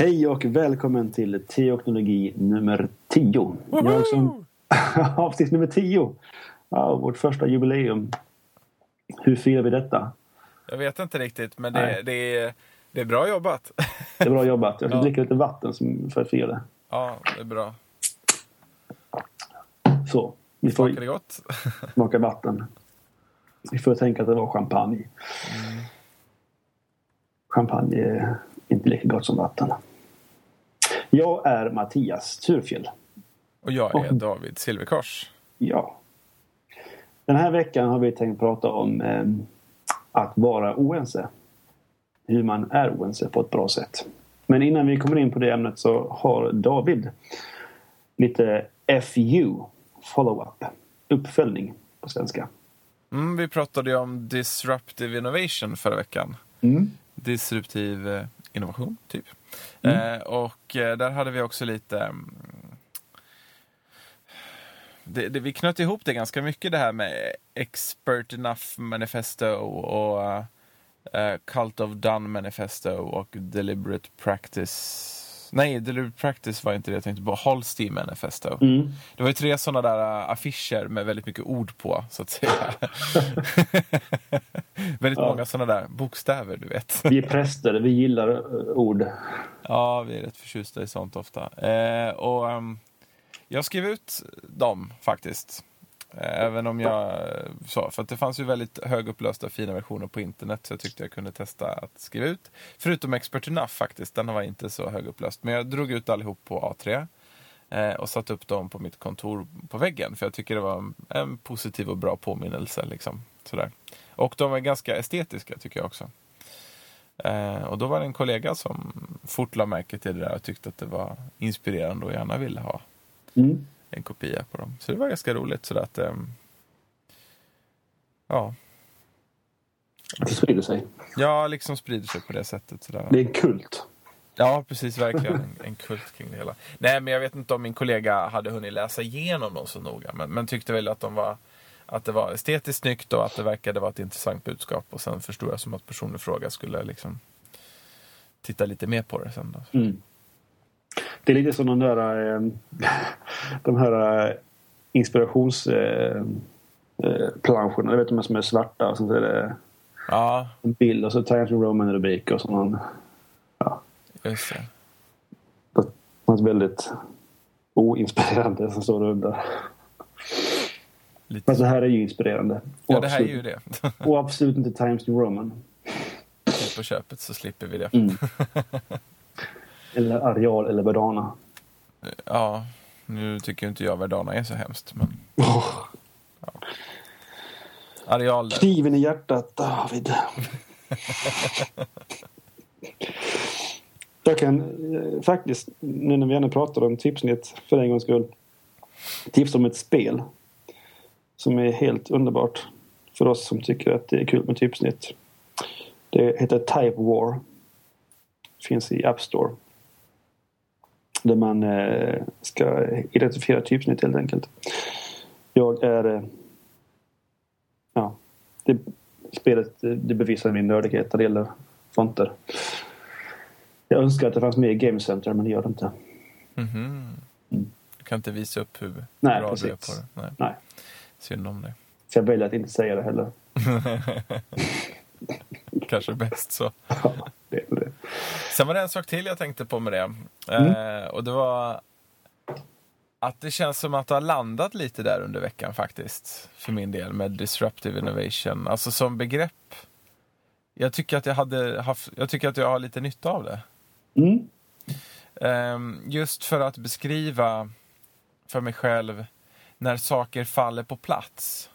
Hej och välkommen till Teoknologi nummer 10. Jag som avsnitt nummer 10. Ja, vårt första jubileum. Hur firar vi detta? Jag vet inte riktigt, men det, det, är, det är bra jobbat. Det är bra jobbat. Jag ska ja. dricka lite vatten för att fira det. Ja, det är bra. Så. Vi får Smakar det gott? smaka vatten. Vi får tänka att det var champagne. Mm. Champagne är inte lika gott som vatten. Jag är Mattias Turfjell. Och jag är och, David Silverkors. Ja. Den här veckan har vi tänkt prata om eh, att vara oense. Hur man är oense på ett bra sätt. Men innan vi kommer in på det ämnet så har David lite FU, follow-up, uppföljning på svenska. Mm, vi pratade ju om disruptive innovation förra veckan. Mm. Disruptiv eh, innovation, typ. Mm. Eh, och eh, där hade vi också lite... Mm, det, det, vi knöt ihop det ganska mycket det här med Expert Enough Manifesto och uh, Cult of Done Manifesto och Deliberate Practice Nej, Deliberate Practice var inte det jag tänkte på. Holstein Manifesto. Mm. Det var ju tre sådana där uh, affischer med väldigt mycket ord på, så att säga. väldigt ja. många sådana där bokstäver, du vet. vi är präster, vi gillar uh, ord. Ja, vi är rätt förtjusta i sånt ofta. Eh, och um, Jag skrev ut dem faktiskt. Eh, även om jag eh, sa, för att det fanns ju väldigt högupplösta fina versioner på internet så jag tyckte jag kunde testa att skriva ut. Förutom Expert Enough faktiskt, den var inte så högupplöst. Men jag drog ut allihop på A3 eh, och satte upp dem på mitt kontor på väggen för jag tycker det var en, en positiv och bra påminnelse. Liksom, sådär. Och de var ganska estetiska tycker jag också. Eh, och då var det en kollega som fort la märke till det där och tyckte att det var inspirerande och gärna ville ha. Mm en kopia på dem. Så det var ganska roligt. Så att, um, ja. Det sprider sig. Ja, liksom sprider sig på det sättet. Sådär. Det är en kult. Ja, precis. Verkligen en, en, kult kring det hela. Nej, men jag vet inte om min kollega hade hunnit läsa igenom dem så noga. Men, men tyckte väl att de var att det var estetiskt snyggt och att det verkade vara ett intressant budskap. Och sen förstod jag som att personen i fråga skulle liksom titta lite mer på det sen. Då. Mm. Det är lite som de där, eh, de här eh, inspirationsplanscherna. Eh, jag vet de som är svarta och så är det ja. en bild och så Times Roman rubrik och så Ja. Just det. Något väldigt oinspirerande som står under. Lite. Det här är ju inspirerande. Ja, det här är ju det. och absolut inte Times New Roman. På köpet så slipper vi det. Mm. Eller Areal eller Verdana. Ja, nu tycker inte jag Verdana är så hemskt. Men... Oh. Ja. Areal. Kniven i hjärtat, David. jag kan eh, faktiskt, nu när vi ändå pratar om tipsnitt för en gångs skull, tipsa om ett spel som är helt underbart för oss som tycker att det är kul med tipsnitt. Det heter Type War. Finns i App Store. Där man eh, ska identifiera typsnitt helt enkelt. Jag är... Eh, ja, det, spelet det bevisar min nördighet när det gäller fonter. Jag önskar att det fanns med i Game Center men det gör det inte. Mm -hmm. mm. Du kan inte visa upp hur Nej, bra precis. du är på det? Nej. Nej. Synd om det. Så jag väljer att inte säga det heller. Kanske bäst så. Ja, det. Sen var det en sak till jag tänkte på med det. Mm. Eh, och det var att det känns som att det har landat lite där under veckan faktiskt. För min del med disruptive innovation. Alltså som begrepp. Jag tycker att jag, hade haft, jag, tycker att jag har lite nytta av det. Mm. Eh, just för att beskriva för mig själv när saker faller på plats.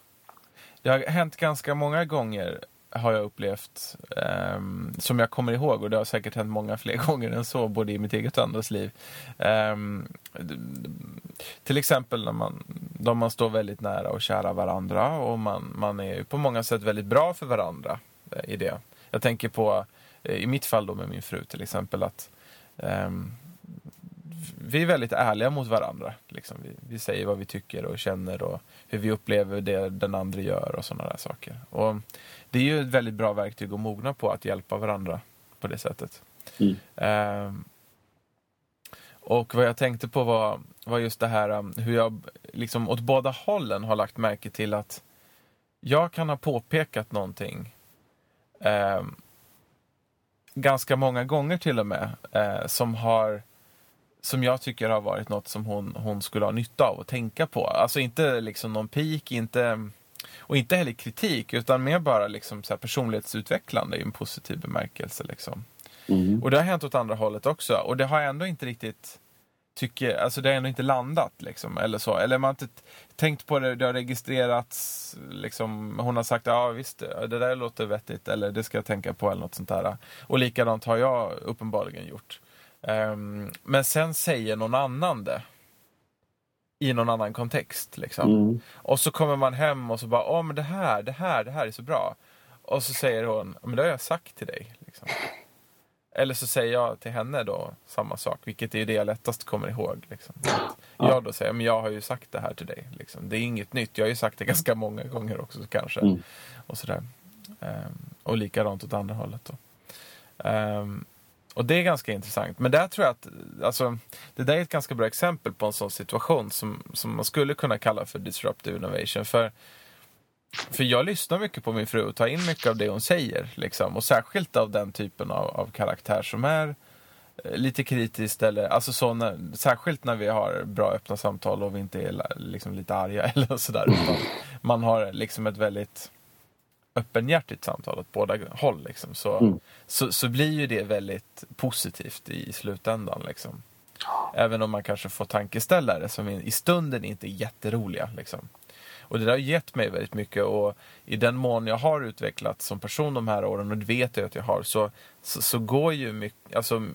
Det har hänt ganska många gånger har jag upplevt um, som jag kommer ihåg och det har säkert hänt många fler gånger än så både i mitt eget och andras liv. Um, till exempel när man, då man står väldigt nära och kära varandra och man, man är på många sätt väldigt bra för varandra eh, i det. Jag tänker på, eh, i mitt fall då med min fru till exempel, att um, vi är väldigt ärliga mot varandra. Liksom. Vi, vi, säger vad vi tycker och känner och hur vi upplever det den andra gör och sådana där saker. Och det är ju ett väldigt bra verktyg att mogna på, att hjälpa varandra på det sättet. Mm. Uh, Och vad jag tänkte på var, var just det här um, hur jag liksom åt båda hållen har lagt märke till att jag kan ha påpekat någonting eh, ganska många gånger till och med eh, som har som jag tycker har varit något som hon, hon skulle ha nytta av att tänka på. Alltså inte liksom någon pik, inte, och inte heller kritik, utan mer bara liksom så personlighetsutvecklande i en positiv bemärkelse. Liksom. Mm. Och det har hänt åt andra hållet också. Och det har ändå inte riktigt tycker, alltså det har ändå inte landat liksom, eller så. Eller man har inte tänkt på det, det har registrerats, liksom, hon har sagt ja visst, det där låter vettigt, eller det ska jag tänka på, eller något sånt där. Och likadant har jag uppenbarligen gjort. Um, men sen säger någon annan det. I någon annan kontext liksom. Mm. Och så kommer man hem och så bara, åh men det här, det här, det här är så bra. Och så säger hon, men det har jag sagt till dig. Liksom. Eller så säger jag till henne då samma sak, vilket är det jag lättast kommer ihåg. Liksom. Ja. Jag då säger, men jag har ju sagt det här till dig. Liksom. Det är inget nytt, jag har ju sagt det ganska många gånger också kanske. Mm. Och sådär. Um, och likadant åt andra hållet då. Um, och det är ganska intressant. Men där tror jag att, alltså, det där är ett ganska bra exempel på en sån situation som, som man skulle kunna kalla för disruptive innovation. För för jag lyssnar mycket på min fru och tar in mycket av det hon säger. Liksom. Och särskilt av den typen av, av karaktär som är eh, lite kritiskt. Eller, alltså så när, särskilt när vi har bra öppna samtal och vi inte är liksom, lite arga eller sådär. Man har liksom ett väldigt öppenhjärtigt samtal åt båda håll. Liksom. Så, mm. så, så blir ju det väldigt positivt i slutändan. Liksom. Även om man kanske får tankeställare som i stunden inte är jätteroliga. Liksom. Och det där har gett mig väldigt mycket och i den mån jag har utvecklats som person de här åren och det vet jag att jag har så, så, så går ju mycket, alltså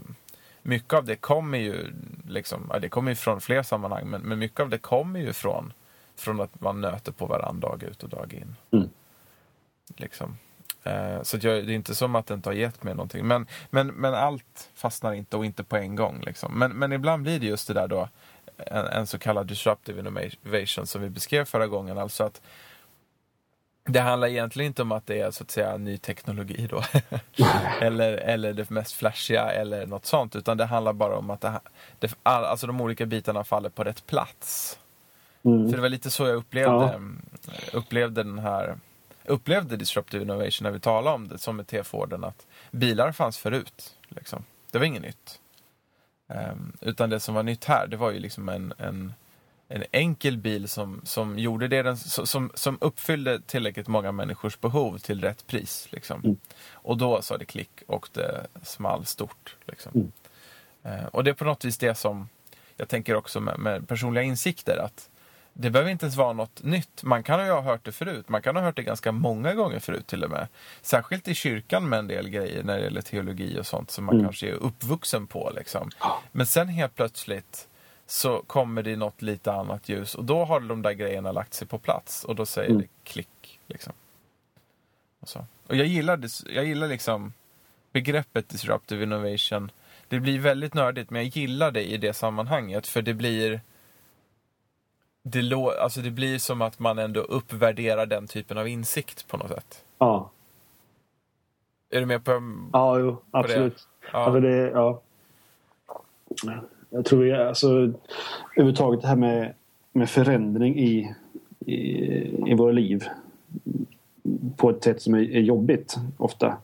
mycket av det kommer ju liksom, ja, det kommer ju från fler sammanhang men, men mycket av det kommer ju från, från att man nöter på varandra dag ut och dag in. Mm. Liksom. Eh, så jag, det är inte som att det inte har gett mig någonting. Men, men, men allt fastnar inte och inte på en gång. Liksom. Men, men ibland blir det just det där då en, en så kallad disruptive innovation som vi beskrev förra gången. Alltså att det handlar egentligen inte om att det är så att säga ny teknologi då. eller, eller det mest flashiga eller något sånt. Utan det handlar bara om att det, det, all, alltså de olika bitarna faller på rätt plats. Mm. För det var lite så jag upplevde, ja. upplevde den här upplevde disruptive innovation när vi talade om det som med T-Forden att bilar fanns förut. Liksom. Det var inget nytt. Um, utan det som var nytt här, det var ju liksom en, en, en enkel bil som, som gjorde det den, som, som uppfyllde tillräckligt många människors behov till rätt pris. Liksom. Mm. Och då sa det klick och det small stort. Liksom. Mm. Uh, och det är på något vis det som jag tänker också med, med personliga insikter att det behöver inte ens vara något nytt. Man kan ju ha hört det förut. Man kan ha hört det ganska många gånger förut till och med. Särskilt i kyrkan med en del grejer när det gäller teologi och sånt som man mm. kanske är uppvuxen på. Liksom. Men sen helt plötsligt så kommer det något lite annat ljus och då har de där grejerna lagt sig på plats och då säger mm. det klick. Liksom. Och, så. och jag gillar, det, jag gillar liksom begreppet disruptive innovation. Det blir väldigt nördigt men jag gillar det i det sammanhanget för det blir det, lo, alltså det blir som att man ändå uppvärderar den typen av insikt på något sätt. Ja. Är du med på, ja, jo, absolut. Det? Ja. Alltså det, ja. Jag tror vi, alltså överhuvudtaget det här med, med förändring i, i, i våra liv på ett sätt som är, är jobbigt ofta.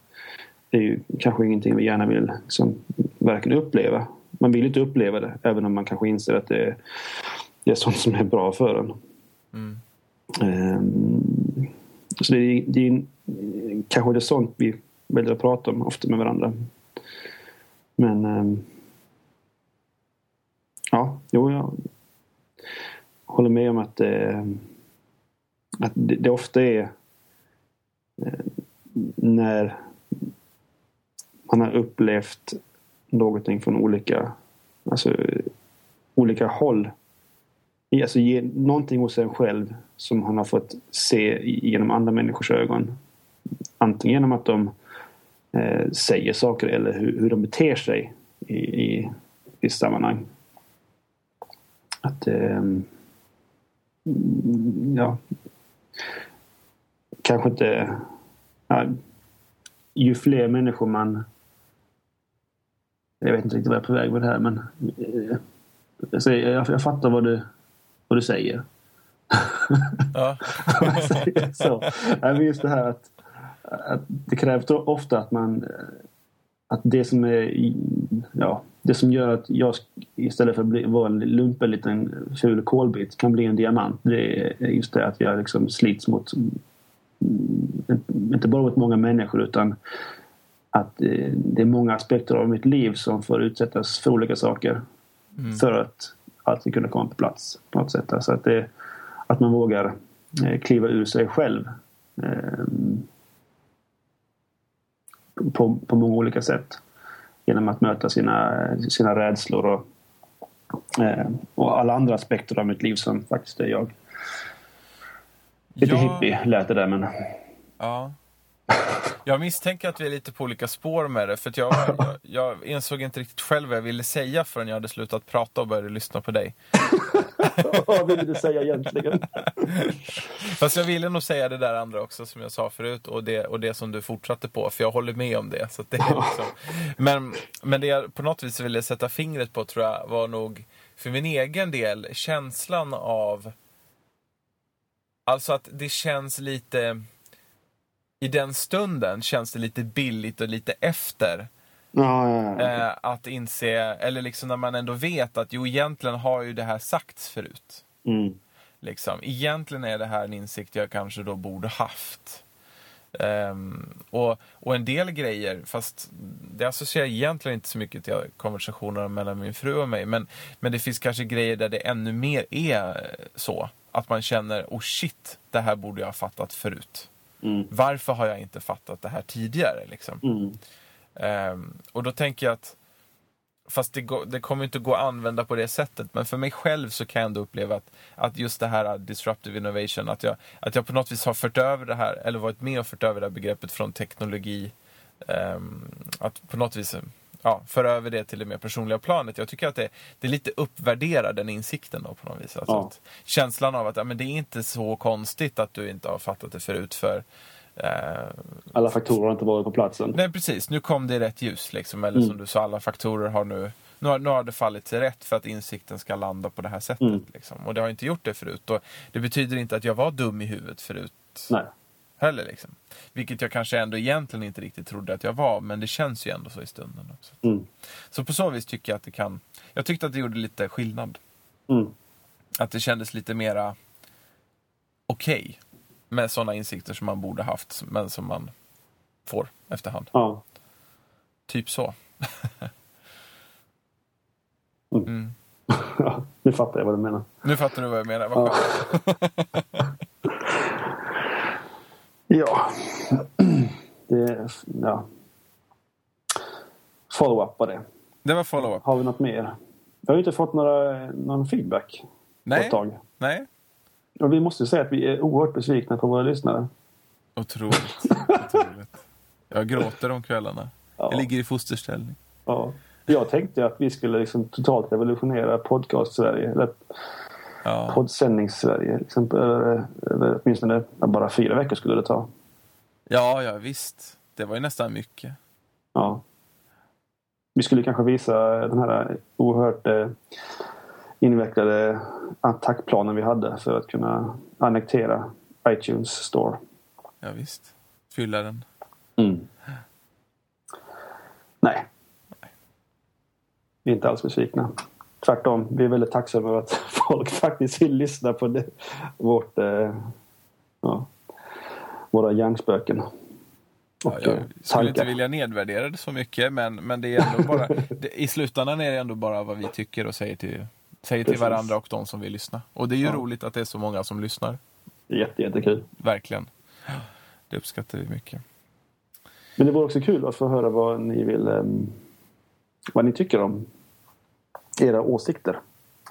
Det är ju kanske ingenting vi gärna vill liksom, verkligen uppleva. Man vill inte uppleva det även om man kanske inser att det är det är sånt som är bra för en. Mm. Um, så det är, det är kanske det är sånt vi väljer att prata om ofta med varandra. Men um, ja, jo, jag håller med om att, uh, att det, det, ofta är när man har upplevt någonting från olika, alltså, olika håll alltså ge någonting hos en själv som han har fått se genom andra människors ögon. Antingen genom att de eh, säger saker eller hur, hur de beter sig i, i, i sammanhang. Att eh, ja kanske inte ja, ju fler människor man jag vet inte riktigt vad jag är på väg med det här men eh, Jag, jag, jag fattar vad du, vad du säger. Ja. så. Nej, men just det här att, att det krävs ofta att man att det som är ja, det som gör att jag istället för att bli, vara en lumpen liten ful kolbit kan bli en diamant. Det är just det att jag liksom slits mot inte bara mot många människor utan att eh, det är många aspekter av mitt liv som får utsättas för olika saker. Mm. För att allt ska kunna komma på plats på något sätt. Så att, det, att man vågar eh, kliva ur sig själv. Eh, på, på många olika sätt. Genom att möta sina, sina rädslor och, och alla andra aspekter av mitt liv som faktiskt är jag. Lite ja. hippie lät det där men... Ja. Jag misstänker att vi är lite på olika spår med det. För jag, jag, jag, insåg inte riktigt själv vad jag ville säga förrän jag hade slutat prata och började lyssna på dig. vad ville du säga egentligen? Fast jag ville nog säga det där andra också som jag sa förut och det, och det som du fortsatte på. För jag håller med om det. Så det är liksom... men, men det jag på något vis ville sätta fingret på tror jag var nog för min egen del känslan av Alltså att det känns lite... I den stunden känns det lite billigt och lite efter. Ja, ja, ja. Eh, att inse, eller liksom när man ändå vet att jo egentligen har ju det här sagts förut. Mm. Liksom. Egentligen är det här en insikt jag kanske då borde haft. Um, och, och en del grejer, fast det associerar egentligen inte så mycket till konversationerna mellan min fru och mig. Men, men det finns kanske grejer där det ännu mer är så. Att man känner, oh shit, det här borde jag ha fattat förut. Mm. Varför har jag inte fattat det här tidigare? Liksom? Mm. Um, och då tänker jag att, fast det, går, det, kommer inte gå att använda på det sättet, men för mig själv så kan jag ändå uppleva att, att just det här disruptive innovation, att jag, att jag på något vis har fört över det här, eller varit med och fört över det här begreppet från teknologi, um, att på något vis ja, föra över det till det mer personliga planet. Jag tycker att det, det är lite uppvärderar den insikten då på något vis. Alltså ja. känslan av att ja, men det är inte så konstigt att du inte har fattat det förut för eh, alla faktorer har inte varit på platsen. Nej precis, nu kom det i rätt ljus liksom. Eller mm. som du sa, alla faktorer har nu nu har, nu har det fallit till rätt för att insikten ska landa på det här sättet. Mm. Liksom. Och det har inte gjort det förut. Och det betyder inte att jag var dum i huvudet förut. Nej heller. Liksom. Vilket jag kanske ändå egentligen inte riktigt trodde att jag var, men det känns ju ändå så i stunden. också. Mm. Så på så vis tycker jag att det kan... Jag tyckte att det gjorde lite skillnad. Mm. Att det kändes lite mera okej okay med sådana insikter som man borde haft, men som man får efterhand. Ja. Typ så. mm. mm. nu fattar jag vad du menar. Nu fattar du vad jag menar, vad ja. Ja. Det, ja. Follow-up på det. Det var follow-up. Har vi något mer? Vi har ju inte fått några, någon feedback Nej. på ett tag. Nej. Och vi måste säga att vi är oerhört besvikna på våra lyssnare. Otroligt. Otroligt. Jag gråter om kvällarna. Ja. Jag ligger i fosterställning. Ja. Jag tänkte att vi skulle liksom totalt revolutionera podcast-Sverige. Ja. poddsändnings-Sverige. Åtminstone bara fyra veckor skulle det ta. Ja, ja visst. Det var ju nästan mycket. Ja. Vi skulle kanske visa den här oerhört eh, invecklade attackplanen vi hade för att kunna annektera iTunes Store. Ja, visst. Fylla den. Mm. Nej. Nej. Vi är inte alls besvikna tvärtom, vi är väldigt tacksamma över att folk faktiskt vill lyssna på det, vårt, eh, ja, våra hjärnspöken. Ja, jag skulle inte vilja nedvärdera det så mycket men, men det är ändå bara, det, i slutändan är det ändå bara vad vi tycker och säger till, säger till varandra och de som vill lyssna. Och det är ju ja. roligt att det är så många som lyssnar. Jätte, jättekul. Verkligen. Det uppskattar vi mycket. Men det vore också kul att få höra vad ni vill um, vad ni tycker om era åsikter.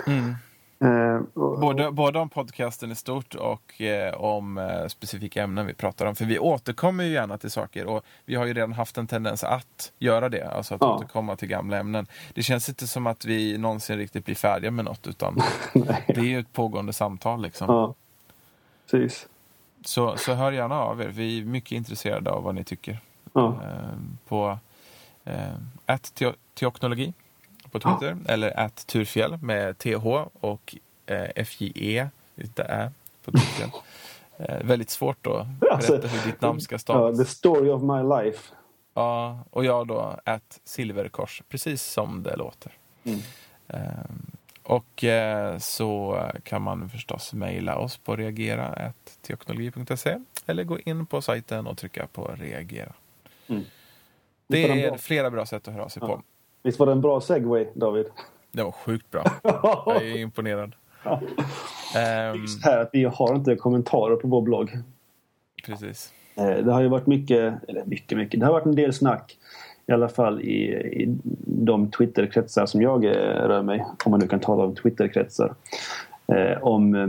Mm. Eh, både, både om podcasten i stort och eh, om eh, specifika ämnen vi pratar om. För vi återkommer ju gärna till saker och vi har ju redan haft en tendens att göra det. Alltså att ja. återkomma till gamla ämnen. Det känns inte som att vi någonsin riktigt blir färdiga med något utan det är ju ett pågående samtal liksom. Ja, precis. Så, så hör gärna av er. Vi är mycket intresserade av vad ni tycker. Ja. Eh, på eh, teoknologi på Twitter. Eller att Turfjäll med TH och eh, FJE, inte Ä, på Turfjäll. Eh, väldigt svårt att berätta Alltså, hur ditt namn ska Ja, stavas. the story of my life. Ja, och jag då att Silverkors, precis som det låter. Mm. Ehm, och eh, så kan man förstås mejla oss på reagera.teknologi.se eller gå in på sajten och trycka på reagera. Mm. Det är flera bra sätt att höra av sig Ja. på. Visst var det en bra segway, David? Det var sjukt bra. Jag är imponerad. Ehm, Just här att vi har inte kommentarer på vår blogg. precis. Eh, Det har ju varit mycket, eller mycket, mycket. Det har varit en del snack. I alla fall i, i de Twitterkretsar som jag eh, rör mig. Om man nu kan tala om Twitterkretsar. Eh, om eh,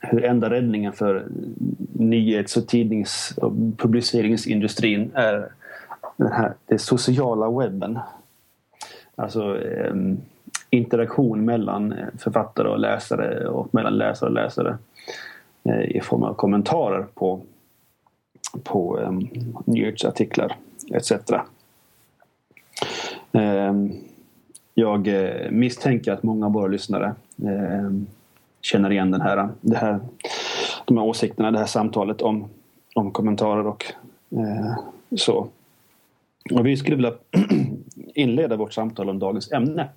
hur enda räddningen för nyhets och tidnings och publiceringsindustrin är den här den sociala webben. Alltså eh, interaktion mellan eh, författare och läsare och mellan läsare och läsare eh, i form av kommentarer på, på um, nyhetsartiklar etc. Ehm, jag eh, misstänker att många av våra lyssnare ehm, känner igen den här, det här, de här åsikterna, det här samtalet om, om kommentarer och eh, så. Och vi skulle vilja inleda vårt samtal om dagens ämne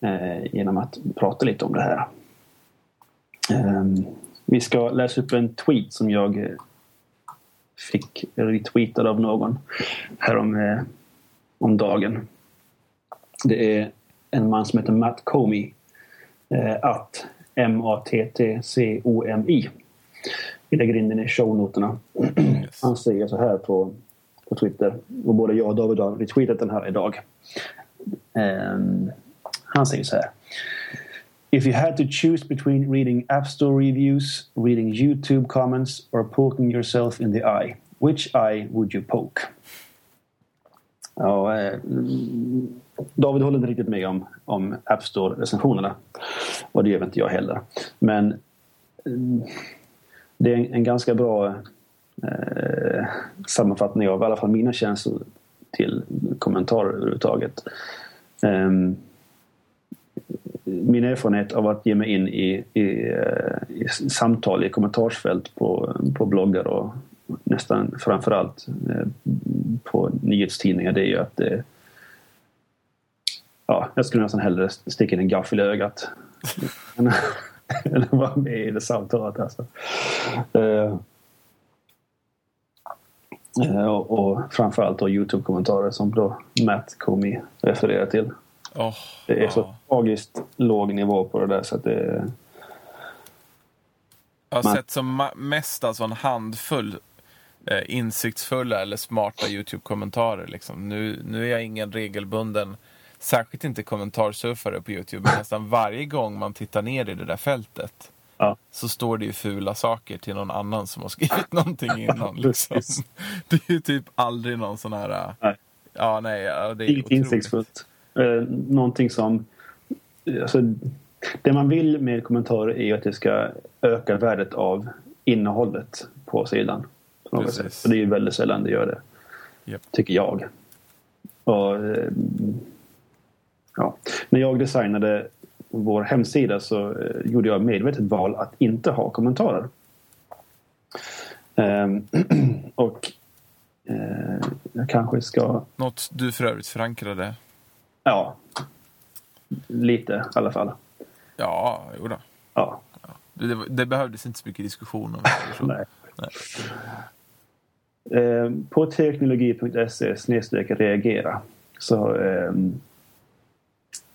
eh, genom att prata lite om det här. Ehm, vi ska läsa upp en tweet som jag eh, fick retweetad av någon härom eh, om dagen. Det är en man som heter Matt Comey. Eh, att M-A-T-T-C-O-M-I. Vi lägger in den i shownoterna. Han säger så här på Twitter. Och både jag och David har retweetat den här idag. Um, han säger så här. If you had to choose between reading App Store reviews, reading YouTube comments or poking yourself in the eye, which eye would you poke? Ja, eh, David håller inte riktigt med om, om App Store-recensionerna. Och det gör inte jag heller. Men eh, det är en, en ganska bra eh, sammanfattning av i alla fall mina känslor till kommentarer överhuvudtaget. Eh, min erfarenhet av att ge mig in i, i, eh, i samtal i kommentarsfält på, på bloggar och nästan framförallt eh, på nyhetstidningar det är ju att det, ja, jag skulle nästan hellre sticka in en gaffel i ögat än, att vara med i det samtalet. Alltså. Eh, och, och framförallt då Youtube-kommentarer som då Matt Comey refererar till. Åh, Det är så tragiskt låg nivå på det där så att det... Jag har Man- sett som mest alltså en handfull eh, insiktsfulla eller smarta YouTube-kommentarer. Liksom. Nu, nu är jag ingen regelbunden, särskilt inte kommentarsurfare på YouTube, men nästan varje gång man tittar ner i det där fältet Ja. så står det ju fula saker till någon annan som har skrivit någonting innan. Liksom. Det är ju typ aldrig någon sån här... äh, Nej. Ja, nej, ja, det är Inget insiktsfullt. Eh, någonting som... Alltså, det man vill med kommentarer är att det ska öka värdet av innehållet på sidan. På något Precis. sätt. Och det är ju väldigt sällan det gör det. Japp. Tycker jag. Och, eh, ja. När jag designade vår hemsida så eh, gjorde jag medvetet val att inte ha kommentarer. Ehm, och eh, jag kanske ska Något du för övrigt förankrade. Ja. Lite i alla fall. Ja, jo då. Ja. Det, det, behövdes inte så mycket diskussion om det. Nej. Nej. Eh, på teknologi.se snedstreck reagera så ja,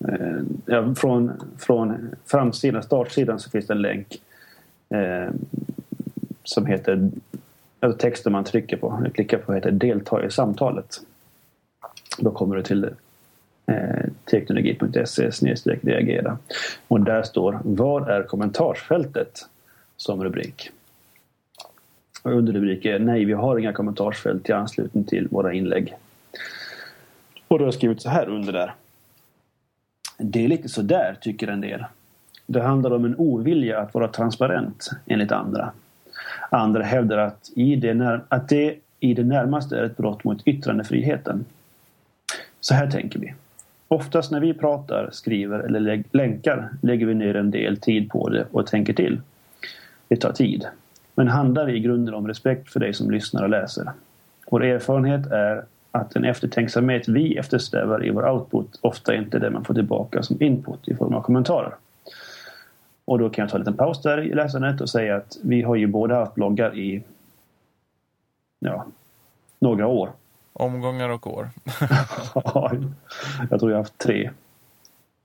Eh, från, från framsidan, startsidan så finns det en länk eh, som heter alltså texten man trycker på, eller klickar på heter delta i samtalet. Då kommer du till eh, teknologi.se snedstreck reagera och där står Vad är kommentarsfältet? som rubrik. Och underrubrik är Nej, vi har inga kommentarsfält i anslutning till våra inlägg. Och då har jag skrivit så här under där. Det är lite sådär tycker en del. Det handlar om en ovilja att vara transparent, enligt andra. Andra hävdar att, i det, när, att det i det närmaste är ett brott mot yttrandefriheten. Så här tänker vi. Oftast när vi pratar, skriver eller lä länkar lägger vi ner en del tid på det och tänker till. Det tar tid. Men handlar i grunden om respekt för dig som lyssnar och läser. Vår erfarenhet är att den eftertänksamhet vi eftersträvar i vår output ofta inte är det man får tillbaka som input i form av kommentarer. Och då kan jag ta en liten paus där i läsandet och säga att vi har ju båda haft bloggar i ja, några år. Omgångar och år. jag tror jag har haft tre.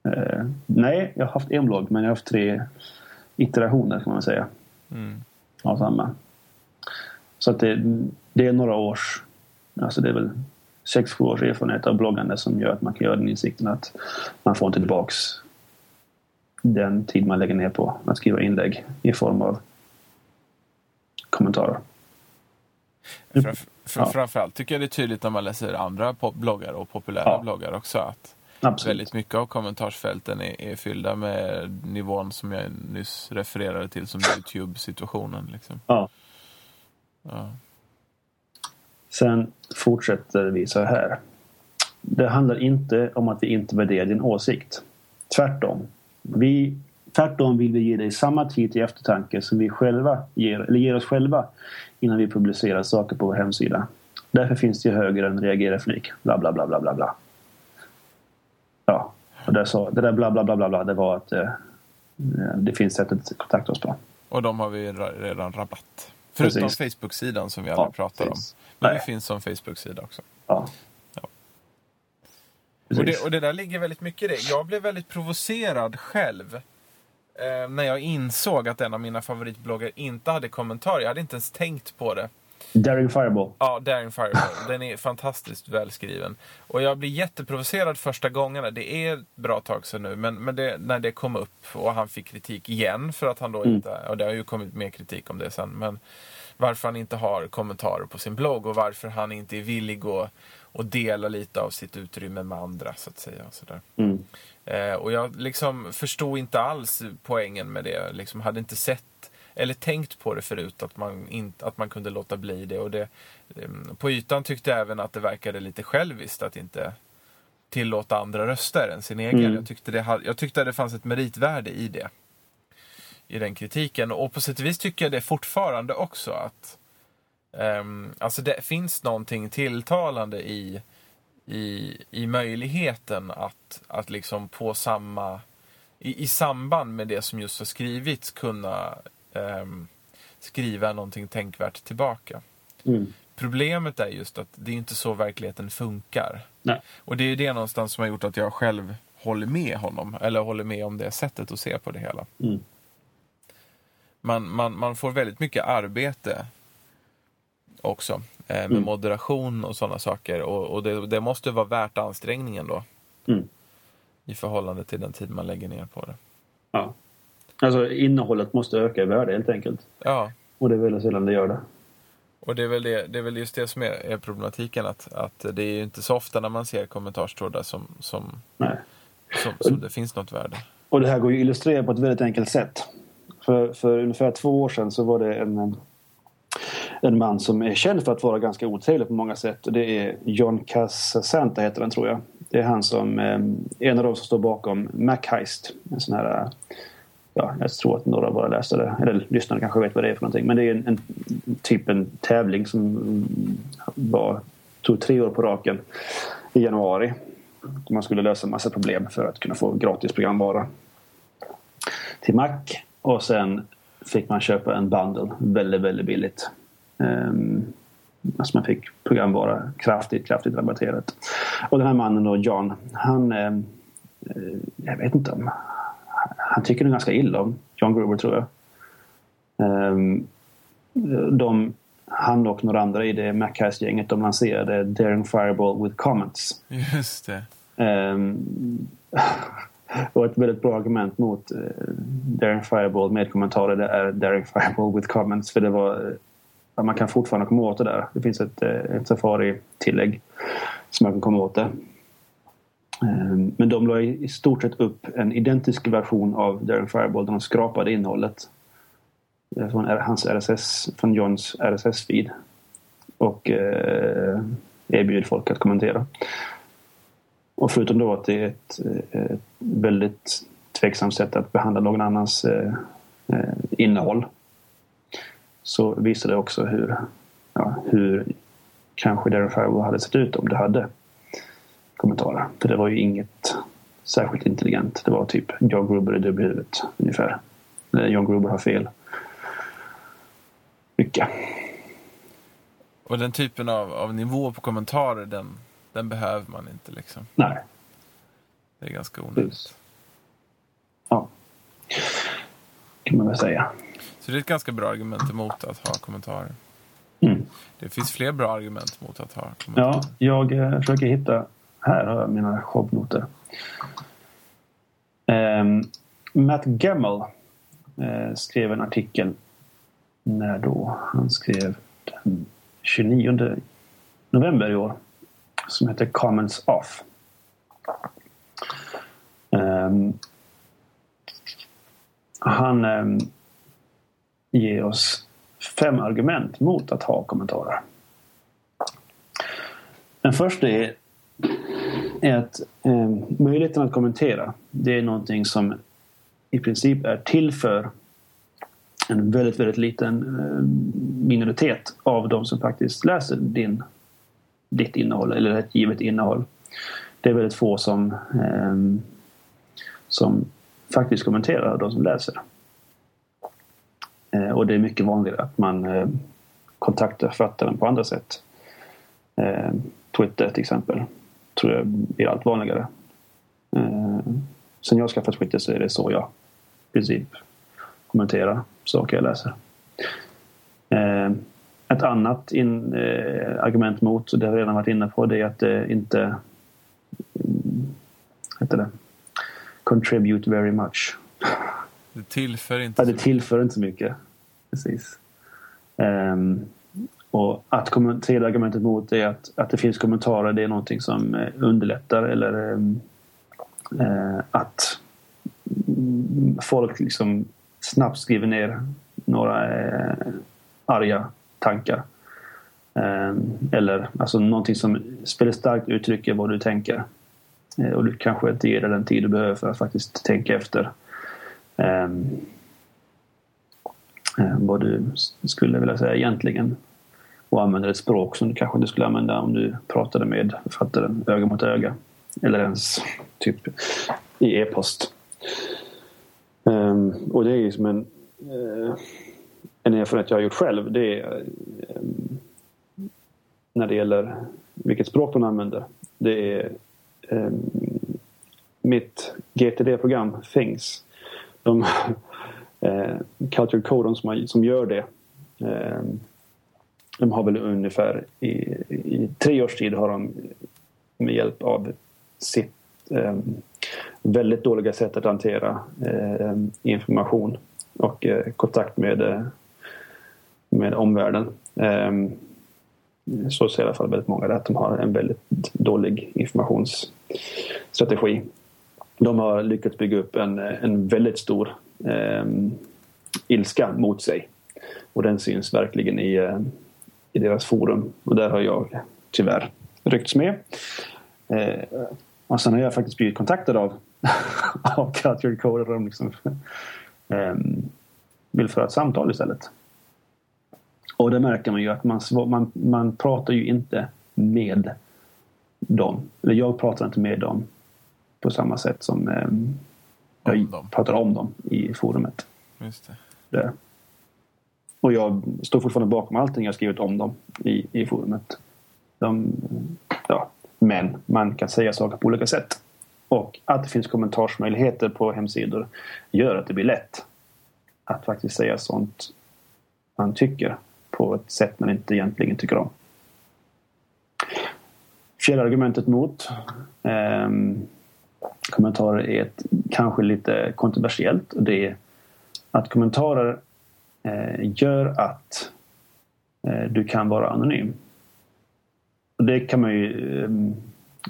Eh, nej, jag har haft en blogg men jag har haft tre iterationer kan man säga. Mm. Av samma. Så att det, det är några års, alltså det är väl sex, sju års erfarenhet av bloggande som gör att man kan göra den insikten att man får inte tillbaks den tid man lägger ner på att skriva inlägg i form av kommentarer. Framför, för, ja. Framförallt tycker jag det är tydligt när man läser andra bloggar och populära ja. bloggar också att Absolut. väldigt mycket av kommentarsfälten är, är fyllda med nivån som jag nyss refererade till som Youtube-situationen. Liksom. Ja. ja. Sen fortsätter vi så här. Det handlar inte om att vi inte värderar din åsikt. Tvärtom. Vi, tvärtom vill vi ge dig samma tid till eftertanke som vi själva ger, eller ger oss själva innan vi publicerar saker på vår hemsida. Därför finns det högre än reagera-flik. Bla, bla, bla, bla, bla, bla. Ja, och det, så, det där bla, bla, bla, bla, bla det var att eh, det finns sätt att kontakta oss på. Och de har vi redan rabatt. Förutom Facebook-sidan som vi aldrig ja, pratar om. Men Nej. det finns som Facebook-sida också. Ja. ja. Och, det, och det där ligger väldigt mycket i det. Jag blev väldigt provocerad själv eh, när jag insåg att en av mina favoritbloggar inte hade kommentarer. Jag hade inte ens tänkt på det. Daring Fireball. Ja, Daring Fireball. Den är fantastiskt välskriven. Och jag blir jätteprovocerad första gångerna. Det är ett bra tag sedan nu, men, men det, när det kom upp och han fick kritik igen för att han då mm. inte... Och det har ju kommit mer kritik om det sen. Men varför han inte har kommentarer på sin blogg och varför han inte är villig att, att dela lite av sitt utrymme med andra så att säga. Och, sådär. Mm. Eh, och jag liksom förstod inte alls poängen med det. Liksom hade inte sett eller tänkt på det förut att man, inte, att man kunde låta bli det. Och det ehm, på ytan tyckte jag även att det verkade lite själviskt att inte tillåta andra röster än sin egen. Mm. Jag, tyckte det, jag tyckte att det fanns ett meritvärde i det i den kritiken. Och på sätt och vis tycker jag det fortfarande också att um, alltså det finns någonting tilltalande i, i, i möjligheten att, att liksom på samma i, i samband med det som just har skrivits kunna um, skriva någonting tänkvärt tillbaka. Mm. Problemet är just att det är inte så verkligheten funkar. Nej. Och det är det någonstans som har gjort att jag själv håller med honom. Eller håller med om det sättet att se på det hela. Mm man, man, man får väldigt mycket arbete också eh, med mm. moderation och sådana saker. Och, och det, det, måste vara värt ansträngningen då. Mm. I förhållande till den tid man lägger ner på det. Ja. Alltså innehållet måste öka i värde helt enkelt. Ja. Och det är väldigt sällan det gör det. Och det är väl, det, det är väl just det som är, är, problematiken. Att, att det är inte så ofta när man ser kommentarstrådar som, som, som, som det finns något värde. Och det här går ju att illustrera på ett väldigt enkelt sätt. För, för ungefär två år sedan så var det en, en man som är känd för att vara ganska otrevlig på många sätt. Och det är John Casasanta heter han tror jag. Det är han som eh, en av de som står bakom Macheist. En sån här ja, jag tror att några av våra läsare eller lyssnare kanske vet vad det är för någonting. Men det är en, en typ en tävling som var, tog tre år på raken i januari. Man skulle lösa en massa problem för att kunna få gratis programvara till Mac. Och sen fick man köpa en bundle väldigt, väldigt billigt. Um, alltså man fick programvara kraftigt, kraftigt rabatterat. Och den här mannen då, John, han... Ehm, eh, jag vet inte om... Han tycker nog ganska illa om John Gruber tror jag. Um, de, han och några andra i det Maccast-gänget de lanserade Daring Fireball with Comments. Just det. Um, och ett väldigt bra argument mot uh, Daring Fireball med kommentarer det är Daring Fireball with comments. För det var, uh, man kan fortfarande komma åt det där. Det finns ett, uh, ett Safari-tillägg som man kan komma åt det. Ehm, men de la i stort sett upp en identisk version av Darren Fireball där de skrapade innehållet. Eh, från hans RSS, från Johns RSS-feed och eh, erbjöd folk att kommentera. och förutom då att det är ett, eh, ett väldigt tveksamt sätt att behandla någon annans eh, eh innehåll. Så visar det också hur, ja, hur kanske Darren Fireball hade sett ut om det hade kommentarer. För det var ju inget särskilt intelligent. Det var typ John Gruber är dum i huvudet ungefär. John Gruber har fel. Mycket. Och den typen av, av nivå på kommentarer, den, den behöver man inte liksom. Nej. Det är ganska onödigt. Ja. Kan man väl säga. Så det är ett ganska bra argument emot att ha kommentarer. Mm. Det finns fler bra argument mot att ha kommentarer. Ja, jag eh, försöker hitta... Här har jag mina shownoter. Um, ehm, Matt Gemmel uh, skrev en artikel när då? Han skrev den 29 november i år som heter Comments Off. Um, han um, ger oss fem argument mot att ha kommentarer. Den första är, är att eh, möjligheten att kommentera det är någonting som i princip är till för en väldigt, väldigt liten eh, minoritet av de som faktiskt läser din, ditt innehåll eller ett givet innehåll. Det är väldigt få som, eh, som faktiskt kommenterar de som läser. Eh, och det är mycket vanligare att man eh, kontaktar författaren på andra sätt. Eh, Twitter till exempel tror jag blir allt vanligare. Sen jag skaffade Twitter så är det så jag i princip kommenterar saker jag läser. Ett annat in, argument mot, det har jag redan varit inne på, det är att det inte heter det, contribute very much. Det tillför inte ja, det tillför inte så mycket. Precis. Um, och att tredje argumentet mot är att, att det finns kommentarer det är någonting som eh, underlättar eller ehm, eh, att folk liksom snabbt skriver ner några eh, arga tankar. Eh, eller alltså någonting som spelar starkt uttrycker vad du tänker. Eh, och du kanske inte ger dig den tid du behöver för att faktiskt tänka efter ehm, eh, vad du skulle vilja säga egentligen. Och använder ett språk som du kanske inte skulle använda om du pratade med författaren öga mot öga. Eller ens typ i e-post. Um, och det är ju som en, uh, en erfarenhet jag har gjort själv. Det är um, när det gäller vilket språk man använder. Det är um, mitt GTD-program Things de uh, Culture Codon som, som gör det Um, de har väl ungefär i, i tre års tid har de med hjälp av sitt eh, väldigt dåliga sätt att hantera eh, information och eh, kontakt med, eh, med omvärlden. Eh, så ser i alla fall väldigt många det, att de har en väldigt dålig informationsstrategi de har lyckats bygga upp en, en väldigt stor eh, ilska mot sig. Och den syns verkligen i, eh, i deras forum. Och där har jag tyvärr ryckts med. Eh, och sen har jag faktiskt blivit kontaktad av, av Culture Code och de liksom, eh, vill föra ett samtal istället. Och det märker man ju att man, man, man pratar ju inte med dem. Eller jag pratar inte med dem på samma sätt som eh, jag dem. pratar om dem i forumet. Just det. det. Och jag står fortfarande bakom allting jag skrivit om dem i, i forumet. De, ja, men man kan säga saker på olika sätt. Och att det finns kommentarsmöjligheter på hemsidor gör att det blir lätt att faktiskt säga sånt man tycker på ett sätt man inte egentligen tycker om. Fjärde argumentet mot. eh, kommentarer är ett, kanske lite kontroversiellt. Och det är att kommentarer Eh, gör att eh, du kan vara anonym. Och det kan man ju... Eh,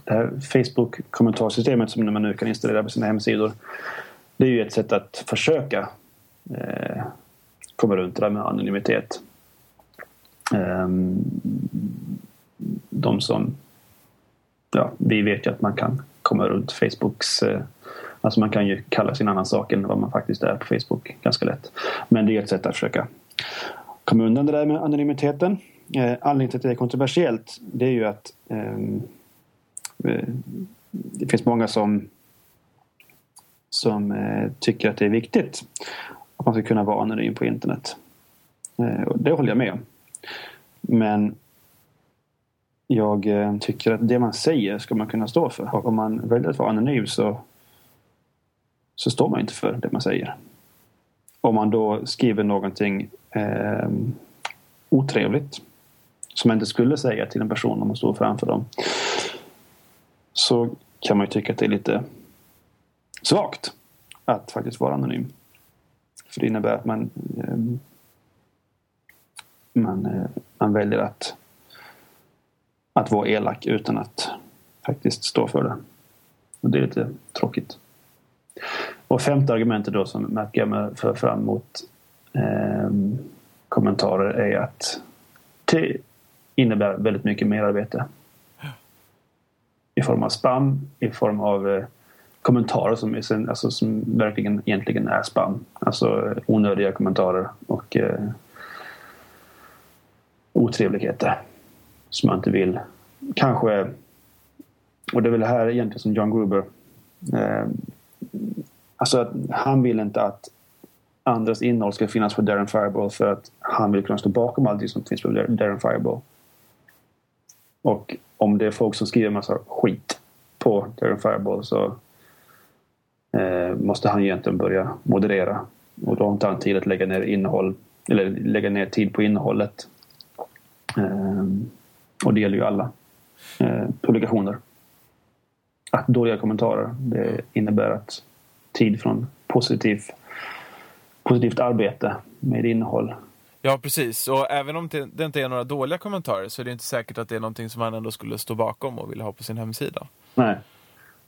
det här Facebook-kommentarsystemet som man nu kan installera på sina hemsidor. Det är ju ett sätt att försöka komma runt det där med anonymitet. Ehm, de som... Ja, vi vet ju att man kan komma runt Facebooks... Alltså man kan ju kalla sin annan sak än vad man faktiskt är på Facebook ganska lätt. Men det är ett sätt att försöka komma undan det där med anonymiteten. Eh, anledningen till att det är kontroversiellt det är ju att ehm, eh, det finns många som som eh, tycker att det är viktigt att man ska kunna vara anonym på internet. Eh, och det håller jag med om. Men jag eh, tycker att det man säger ska man kunna stå för. Och om man väljer att vara anonym så, så står man inte för det man säger. Om man då skriver någonting eh, otrevligt som man inte skulle säga till en person om man står framför dem så kan man ju tycka att det är lite svagt att faktiskt vara anonym. För det innebär att man, eh, man, eh, man väljer att, att vara elak utan att faktiskt stå för det. Och det är lite tråkigt. Och femte argumentet då som Matt Gemmer för fram mot eh, kommentarer är att det innebär väldigt mycket merarbete. I form av spam, i form av eh, kommentarer som, är, alltså, som verkligen egentligen är spam. Alltså eh, onödiga kommentarer och eh, otrevligheter som man inte vill. Kanske, och det är väl här egentligen som John Gruber eh, Alltså han vill inte att andras innehåll ska finnas på Darren Fireball för att han vill kunna stå bakom allt som finns på Darren Fireball. Och om det är folk som skriver massa skit på Darren Fireball så eh, måste han egentligen börja moderera. Och då har inte han tid att lägga ner innehåll eller lägga ner tid på innehållet. Eh, och det gäller ju alla eh, publikationer. Att dåliga kommentarer det innebär att tid från positiv, positivt arbete med innehåll. Ja, precis. Och även om det inte är några dåliga kommentarer så är det inte säkert att det är någonting som han ändå skulle stå bakom och vilja ha på sin hemsida. Nej.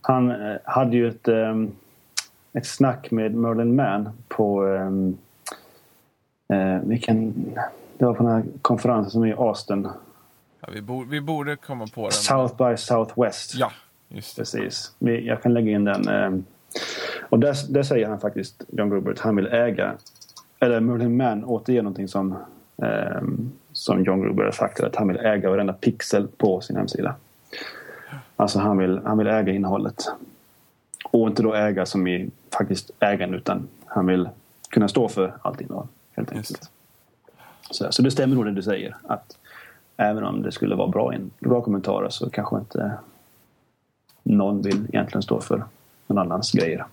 Han eh, hade ju ett, um, ett snack med Merlin Mann på um, uh, vilken, det var på den här konferensen som är i Austin. Ja, vi, bo vi borde komma på den. South by Southwest. Ja, just det. Precis. Jag kan lägga in den. Och där, där säger han faktiskt, John Gruber, att han vill äga, eller Merlin Mann återger någonting som, eh, som John Gruber har sagt, att han vill äga varenda pixel på sin hemsida. Alltså han vill, han vill äga innehållet. Och inte då äga som i faktiskt ägande utan han vill kunna stå för allt innehåll. Helt enkelt. Så, så det stämmer nog det du säger. Att även om det skulle vara bra, in, bra kommentarer så kanske inte någon vill egentligen stå för någon annans grejer.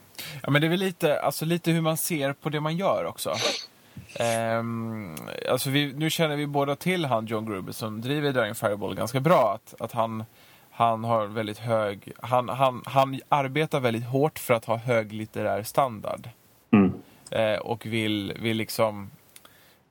Ja, men det är väl lite, alltså, lite hur man ser på det man gör också. Um, alltså vi, nu känner vi båda till han John Gruber som driver Daring Fireball ganska bra. Att, att han, han har väldigt hög... Han, han, han arbetar väldigt hårt för att ha hög litterär standard. Mm. Uh, och vill, vill liksom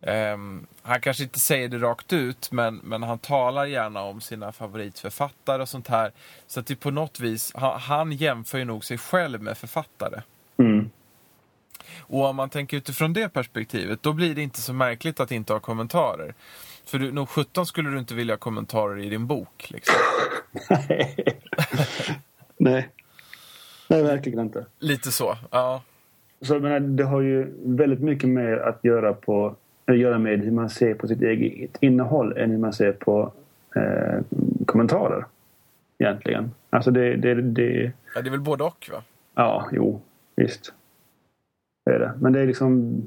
Um, han kanske inte säger det rakt ut, men, men han talar gärna om sina favoritförfattare och sånt här. Så att det på något vis, han, han jämför ju nog sig själv med författare. Mm. Och om man tänker utifrån det perspektivet, då blir det inte så märkligt att inte ha kommentarer. För du, nog 17 skulle du inte vilja ha kommentarer i din bok. Liksom. Nej. Nej, verkligen inte. Lite så, ja. Så men det har ju väldigt mycket mer att göra på att göra med hur man ser på sitt eget innehåll än hur man ser på eh, kommentarer. Egentligen. Alltså det, det, det... Ja, det är väl både och va? Ja, jo, visst. Det är det. Men det är liksom...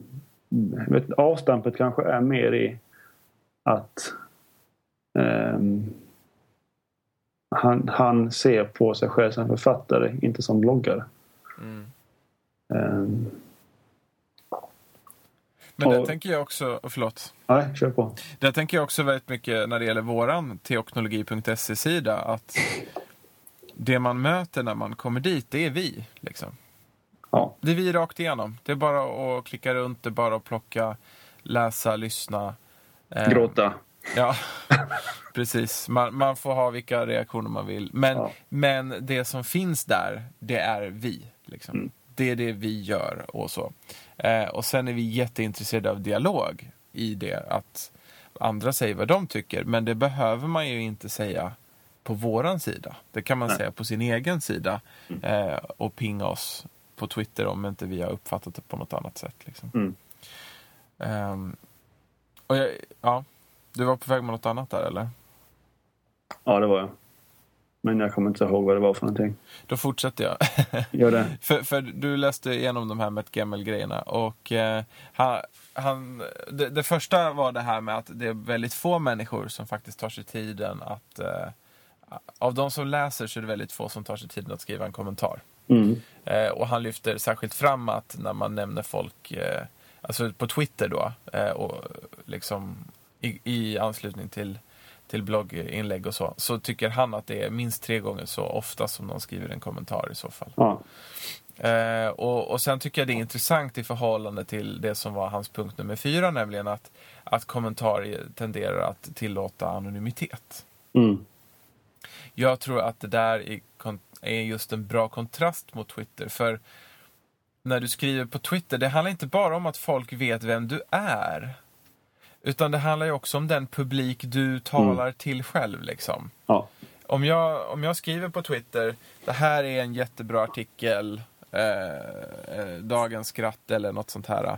Vet, avstampet kanske är mer i att um, han, han ser på sig själv som författare, inte som bloggare. Mm. Um, men det tänker jag också, förlåt. Nej, kör på. Det tänker jag också väldigt mycket när det gäller våran teoknologi.se-sida. Att det man möter när man kommer dit, det är vi. Liksom. Ja. Det är vi rakt igenom. Det är bara att klicka runt, det är bara att plocka, läsa, lyssna. Eh, Gråta. Ja, precis. Man, man, får ha vilka reaktioner man vill. Men, ja. men det som finns där, det är vi. Liksom. Mm. Det är det vi gör och så. Eh, och sen är vi jätteintresserade av dialog i det, att andra säger vad de tycker. Men det behöver man ju inte säga på våran sida. Det kan man Nej. säga på sin egen sida eh, och pinga oss på Twitter om inte vi har uppfattat det på något annat sätt. Liksom. Mm. Ehm, och jag, ja, du var på väg med något annat där eller? Ja, det var jag. Men jag kommer inte ihåg vad det var för någonting. Då fortsätter jag. Gör det. för, för du läste igenom de här Met Gemmel-grejerna och eh, han, han, det, det första var det här med att det är väldigt få människor som faktiskt tar sig tiden att eh, av de som läser så är det väldigt få som tar sig tiden att skriva en kommentar. Mm. Eh, och han lyfter särskilt fram att när man nämner folk, eh, alltså på Twitter då, eh, och liksom i, i anslutning till, till blogginlägg och så, så tycker han att det är minst tre gånger så ofta som någon skriver en kommentar i så fall. Ja. Eh, och, och sen tycker jag det är intressant i förhållande till det som var hans punkt nummer fyra, nämligen att, att kommentarer tenderar att tillåta anonymitet. Mm. Jag tror att det där är, just en bra kontrast mot Twitter. För när du skriver på Twitter, det handlar inte bara om att folk vet vem du är. Utan det handlar ju också om den publik du talar till själv. Liksom. Ja. Om, jag, om jag skriver på Twitter, det här är en jättebra artikel, eh, eh, dagens skratt eller något sånt här.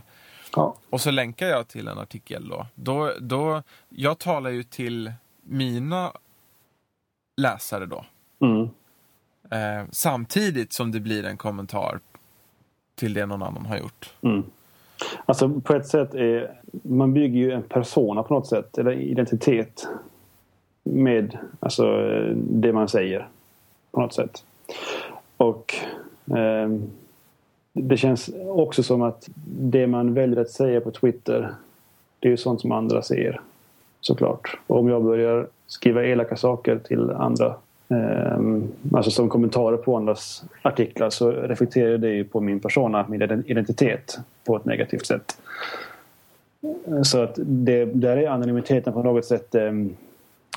Ja. Och så länkar jag till en artikel då. då, då jag talar ju till mina läsare då. Mm. Eh, samtidigt som det blir en kommentar till det någon annan har gjort. Mm. Alltså på ett sätt är man bygger ju en persona på något sätt. Eller identitet. Med alltså det man säger. På något sätt. Och eh, det känns också som att det man väljer att säga på Twitter. Det är ju sånt som andra ser. Såklart. Och om jag börjar skriva elaka saker till andra eh, alltså som kommentarer på andras artiklar så reflekterar det ju på min persona, min identitet på ett negativt sätt. Så att det, där är anonymiteten på något sätt eh,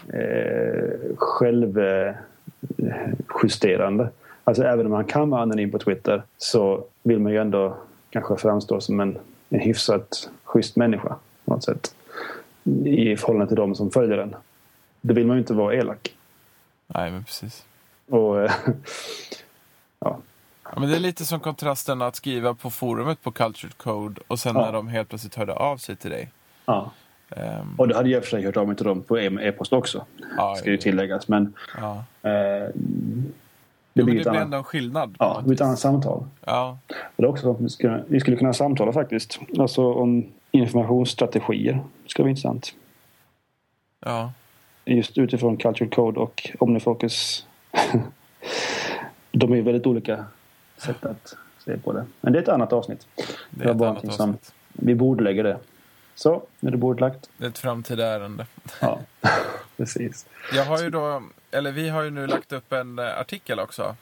eh, självjusterande. Alltså även om man kan vara anonym på Twitter så vill man ju ändå kanske framstå som en, en hyfsat schysst människa på något sätt. I förhållande till de som följer den. Då vill man ju inte vara elak. Nej, men precis. Och, eh, ja. Ja, men det är lite som kontrasten att skriva på forumet på Cultured Code och sen Ja. när de helt plötsligt hörde av sig till dig. ja. Ehm, Och det hade jag för sig hört av mig till dem på e- e-post också. ja, Ska ju tilläggas. Men ja. eh, det Jo, blir det blir ändå en skillnad. ja, det blir ett annat samtal. Ja, det är också vi, ska, vi skulle kunna samtala faktiskt. Alltså om informationsstrategier. Det ska bli intressant. ja. Just utifrån Cultural Code och Omnifocus. De är väldigt olika sätt att se på det. Men det är ett annat avsnitt. Det var är ett bara annat någonting som-. Vi borde lägga det. Så, nu är det bordlagt. Det är ett framtida ärende. Ja, precis. Jag har ju då, eller vi har ju nu lagt upp en eh, artikel också.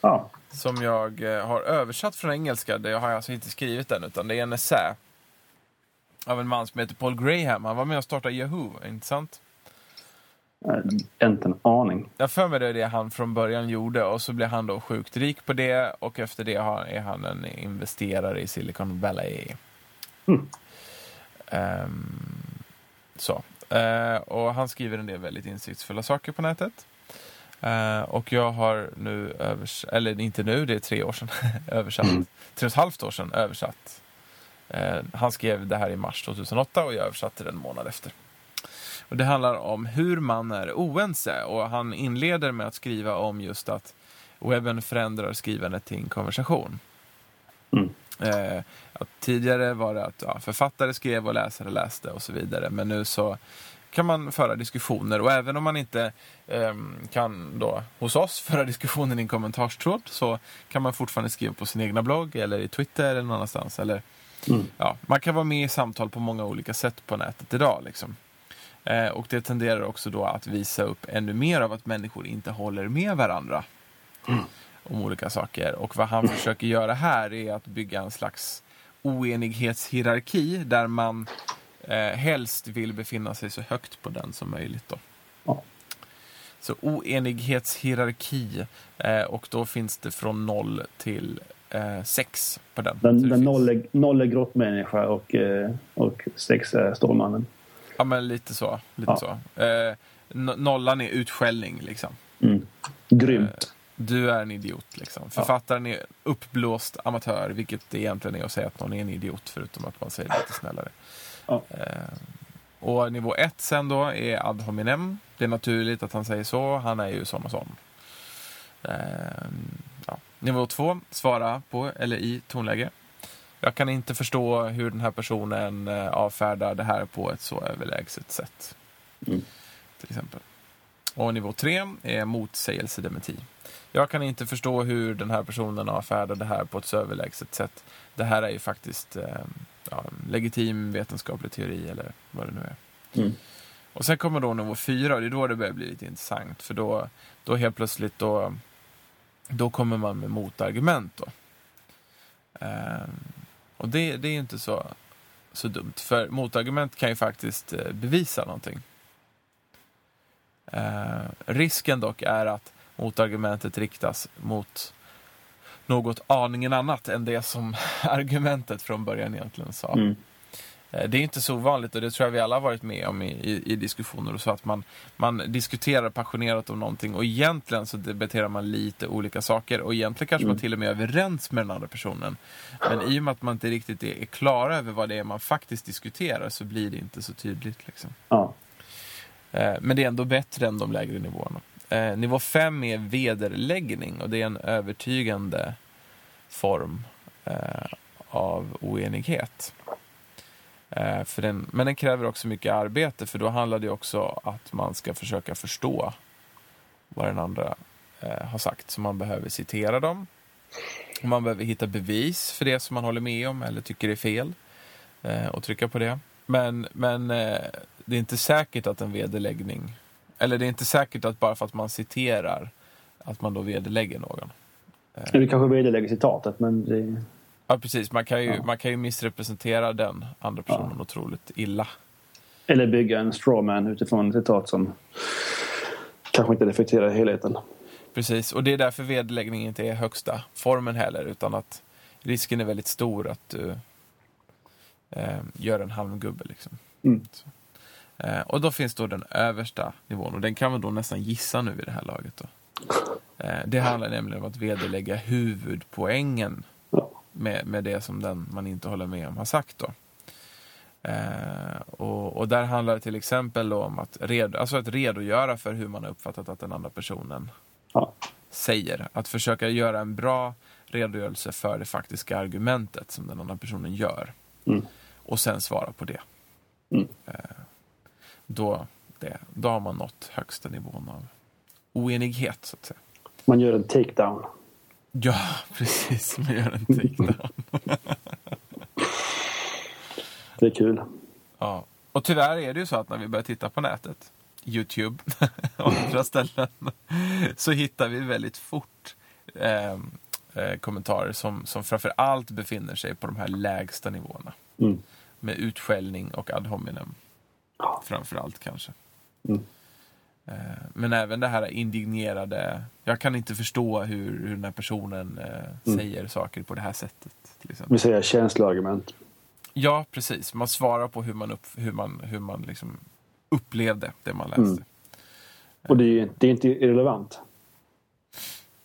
Ja, Som jag eh, har översatt från engelska. Det har jag alltså inte skrivit den, utan det är en essä. Av en man som heter Paul Graham. Han var med och startade Yahoo, inte sant? Eh, inte en aning. Jag för mig det är det han från början gjorde och så blev han då sjukt rik på det och efter det är han en investerare i Silicon Valley. Mm. Ehm, så. Eh, och han skriver en del väldigt insiktsfulla saker på nätet. Eh, och jag har nu översatt, eller inte nu, det är tre år sedan, översatt, Mm. tre och ett halvt år sedan översatt. Eh, han skrev det här i mars 2008 och jag översatte den en månad efter. Och det handlar om hur man är oense och han inleder med att skriva om just att webben förändrar skrivandet till en konversation. Mm. Eh, att tidigare var det att ja, författare skrev och läsare läste och så vidare. Men nu så kan man föra diskussioner och även om man inte ehm, kan då hos oss föra diskussionen i en kommentarstråd så kan man fortfarande skriva på sin egna blogg eller i Twitter eller någon annanstans. Eller, Mm. ja, man kan vara med i samtal på många olika sätt på nätet idag. Liksom. Eh, och det tenderar också då att visa upp ännu mer av att människor inte håller med varandra om olika saker. Och vad han försöker göra här är att bygga en slags oenighetshierarki där man eh, helst vill befinna sig så högt på den som möjligt. Då. Så oenighetshierarki eh, och då finns det från noll till eh, sex på den. Den, den noll, är, noll är grottmänniska och, eh, och sex är Stålmannen. Ja, men lite så. Lite Ja. så. Eh, no- nollan är utskällning liksom. Mm. Grymt. Du är en idiot liksom. Författaren är uppblåst amatör, vilket det egentligen är att säga att någon är en idiot, förutom att man säger det lite snällare. Ja. Eh, och nivå ett sen då är ad hominem. Det är naturligt att han säger så, han är ju sån och sån. Eh, ja. Nivå två, svara på eller i tonläge. Jag kan inte förstå hur den här personen eh, avfärdar det här på ett så överlägset sätt. Mm. Till exempel. Och nivå tre är motsägelsedementi. Jag kan inte förstå hur den här personen avfärdar det här på ett så överlägset sätt. Det här är ju faktiskt eh, ja, legitim vetenskaplig teori eller vad det nu är. Mm. Och sen kommer då nivå fyra och det är då det börjar bli lite intressant. För då, då helt plötsligt då, då kommer man med motargument. Då. Ehm, och det, det är inte så, så dumt. För motargument kan ju faktiskt eh, bevisa någonting. Eh, risken dock är att motargumentet riktas mot något aningen annat än det som argumentet från början egentligen sa. Mm. Eh, Det är inte så ovanligt och det tror jag vi alla varit med om i, i, i diskussioner och så att man, man diskuterar passionerat om någonting och egentligen så debatterar man lite olika saker och egentligen kanske man Mm. till och med är överens med den andra personen. Men i och med att man inte riktigt är, är klara över vad det är man faktiskt diskuterar så blir det inte så tydligt. Liksom. Ja. Eh, Men det är ändå bättre än de lägre nivåerna. Eh, Nivå 5 är vederläggning och det är en övertygande form av oenighet. Eh, för den, men den kräver också mycket arbete för då handlar det också att man ska försöka förstå vad den andra eh, har sagt. Så man behöver citera dem. Och man behöver hitta bevis för det som man håller med om eller tycker är fel. Eh, och trycka på det. Men, men eh, det är inte säkert att en vederläggning, eller det är inte säkert att bara för att man citerar att man då vederlägger någon. Du kanske vederlägger citatet men det... Ja, precis. Man kan ju, Ja. man kan ju missrepresentera den andra personen otroligt illa. Eller bygga en strawman utifrån ett citat som kanske inte reflekterar helheten. Precis, och det är därför vederläggning inte är högsta formen heller, utan att risken är väldigt stor att du eh, gör en halmgubbe. Liksom. Mm. Eh, och då finns då den översta nivån, och den kan man då nästan gissa nu vid det här laget. Då. Eh, det handlar nämligen om att vederlägga huvudpoängen Ja. Med, med det som den man inte håller med om har sagt. Då. Eh, och, och där handlar det till exempel om att, red, alltså att redogöra för hur man har uppfattat att den andra personen Ja. säger. Att försöka göra en bra redogörelse för det faktiska argumentet som den andra personen gör. Mm. Och sen svara på det. Mm. Eh, då, det. då har man nått högsta nivån av oenighet, så att säga. Man gör en takedown. Ja, precis. Man gör en takedown. Det är kul. Ja. Och tyvärr är det ju så att när vi börjar titta på nätet, Youtube och andra ställen, så hittar vi väldigt fort eh, eh, kommentarer som, som framför allt befinner sig på de här lägsta nivåerna. Mm. Med utskällning och ad hominem. Ja. Framför allt kanske. Mm. Eh, Men även det här indignerade, jag kan inte förstå hur, hur den här personen eh, Mm. säger saker på det här sättet. Till exempel. Vi säger känsloargument. Ja, precis. Man svarar på hur man, upp, hur man, hur man liksom upplevde det man läste. Mm. Och det är, ju- det är inte irrelevant.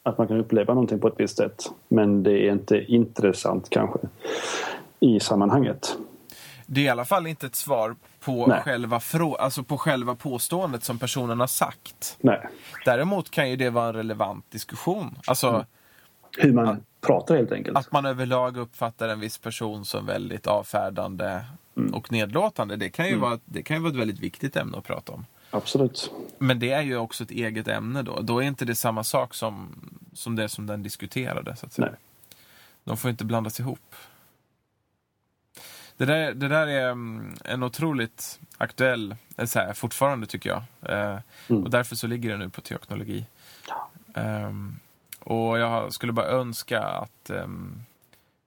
Att man kan uppleva någonting på ett visst sätt. Men det är inte intressant kanske i sammanhanget. Det är i alla fall inte ett svar på Nej. själva, frå- alltså på själva påståendet som personen har sagt. Nej. Däremot kan ju det vara en relevant diskussion. Alltså Mm. Hur man pratar helt enkelt. att man överlag uppfattar en viss person som väldigt avfärdande Mm. och nedlåtande. Det kan, ju vara, det kan ju vara ett väldigt viktigt ämne att prata om. Absolut. Men det är ju också ett eget ämne då. Då är inte det samma sak som, som det som den diskuterade. Så att säga. Nej. De får inte blandas ihop. Det där, det där är mm, en otroligt aktuell, eller så här, fortfarande tycker jag. Eh, Mm. Och därför så ligger det nu på teoknologi. Ehm, och jag skulle bara önska att ehm,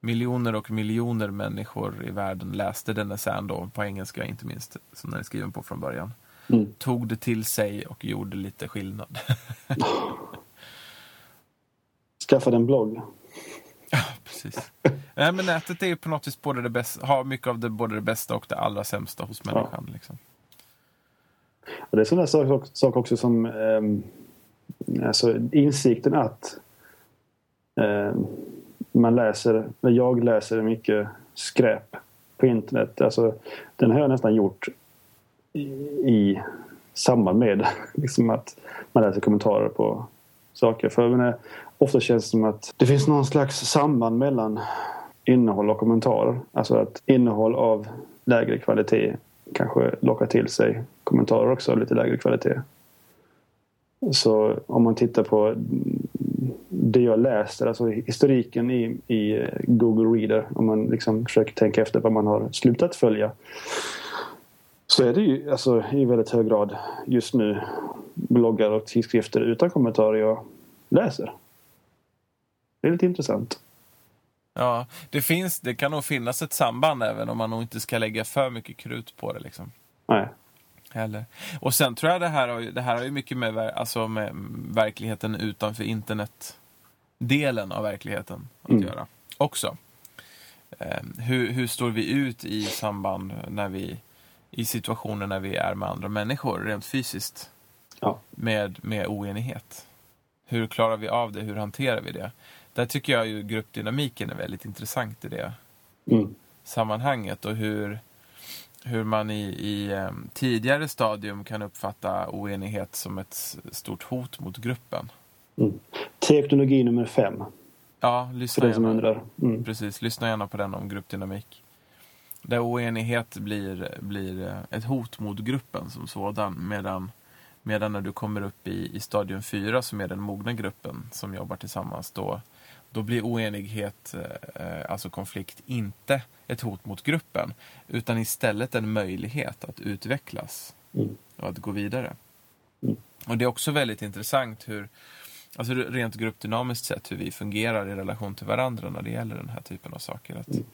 miljoner och miljoner människor i världen läste den essän då, på engelska inte minst, som den är skriven på från början. Mm. Tog det till sig och gjorde lite skillnad. Skaffa en blogg. Precis. Nej, men nätet är ju på något vis både det bästa, har mycket av det, både det bästa och det allra sämsta hos människan. Liksom. Och det är sådana sak, sak också som um, alltså insikten att um, man läser, jag läser mycket skräp på internet. Alltså, den har jag nästan gjort i, i samband med liksom att man läser kommentarer på saker. För menar, ofta känns det som att det finns någon slags samband mellan innehåll och kommentarer. Alltså att innehåll av lägre kvalitet kanske lockar till sig kommentarer också av lite lägre kvalitet. Så om man tittar på det jag läser, alltså historiken i, i Google Reader om man liksom försöker tänka efter vad man har slutat följa så är det ju alltså, i väldigt hög grad just nu bloggar och tidskrifter utan kommentarer jag läser. Det är lite intressant. Ja, det, finns, det kan nog finnas ett samband även om man nog inte ska lägga för mycket krut på det. Liksom. Nej. Heller. Och sen tror jag det här har, det här har ju mycket med, alltså med verkligheten utanför internetdelen av verkligheten att mm. göra också. Eh, hur, hur står vi ut i samband när vi i situationer när vi är med andra människor rent fysiskt? Ja. Med, med oenighet. Hur klarar vi av det? Hur hanterar vi det? Där tycker jag ju gruppdynamiken är väldigt intressant i det mm. sammanhanget och hur, hur man i, i um, tidigare stadium kan uppfatta oenighet som ett stort hot mot gruppen. Mm. Teknologi nummer fem. Ja, lyssna gärna. Mm. Precis, lyssna gärna på den om gruppdynamik. Där oenighet blir, blir eh, ett hot mot gruppen som sådan medan Medan när du kommer upp i, i stadium 4 som är den mogna gruppen som jobbar tillsammans då, då blir oenighet, eh, alltså konflikt, inte ett hot mot gruppen utan istället en möjlighet att utvecklas mm. och att gå vidare. Mm. Och Det är också väldigt intressant hur, alltså rent gruppdynamiskt sett, hur vi fungerar i relation till varandra när det gäller den här typen av saker. Att mm.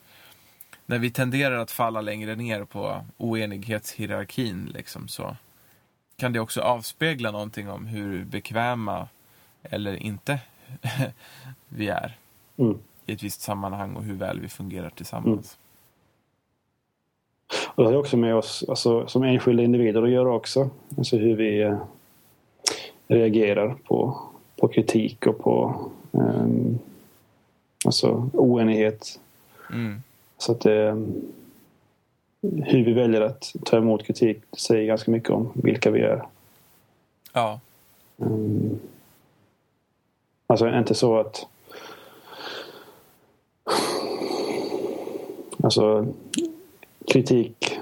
När vi tenderar att falla längre ner på oenighetshierarkin liksom, så, kan det också avspegla någonting om hur bekväma eller inte vi är mm. i ett visst sammanhang och hur väl vi fungerar tillsammans. Mm. Och det har också med oss alltså, som enskilda individer att göra också. Alltså hur vi eh, reagerar på, på kritik och på eh, alltså oenighet. Mm. Så att det, hur vi väljer att ta emot kritik säger ganska mycket om vilka vi är. Ja. Um, alltså inte så att... Alltså kritik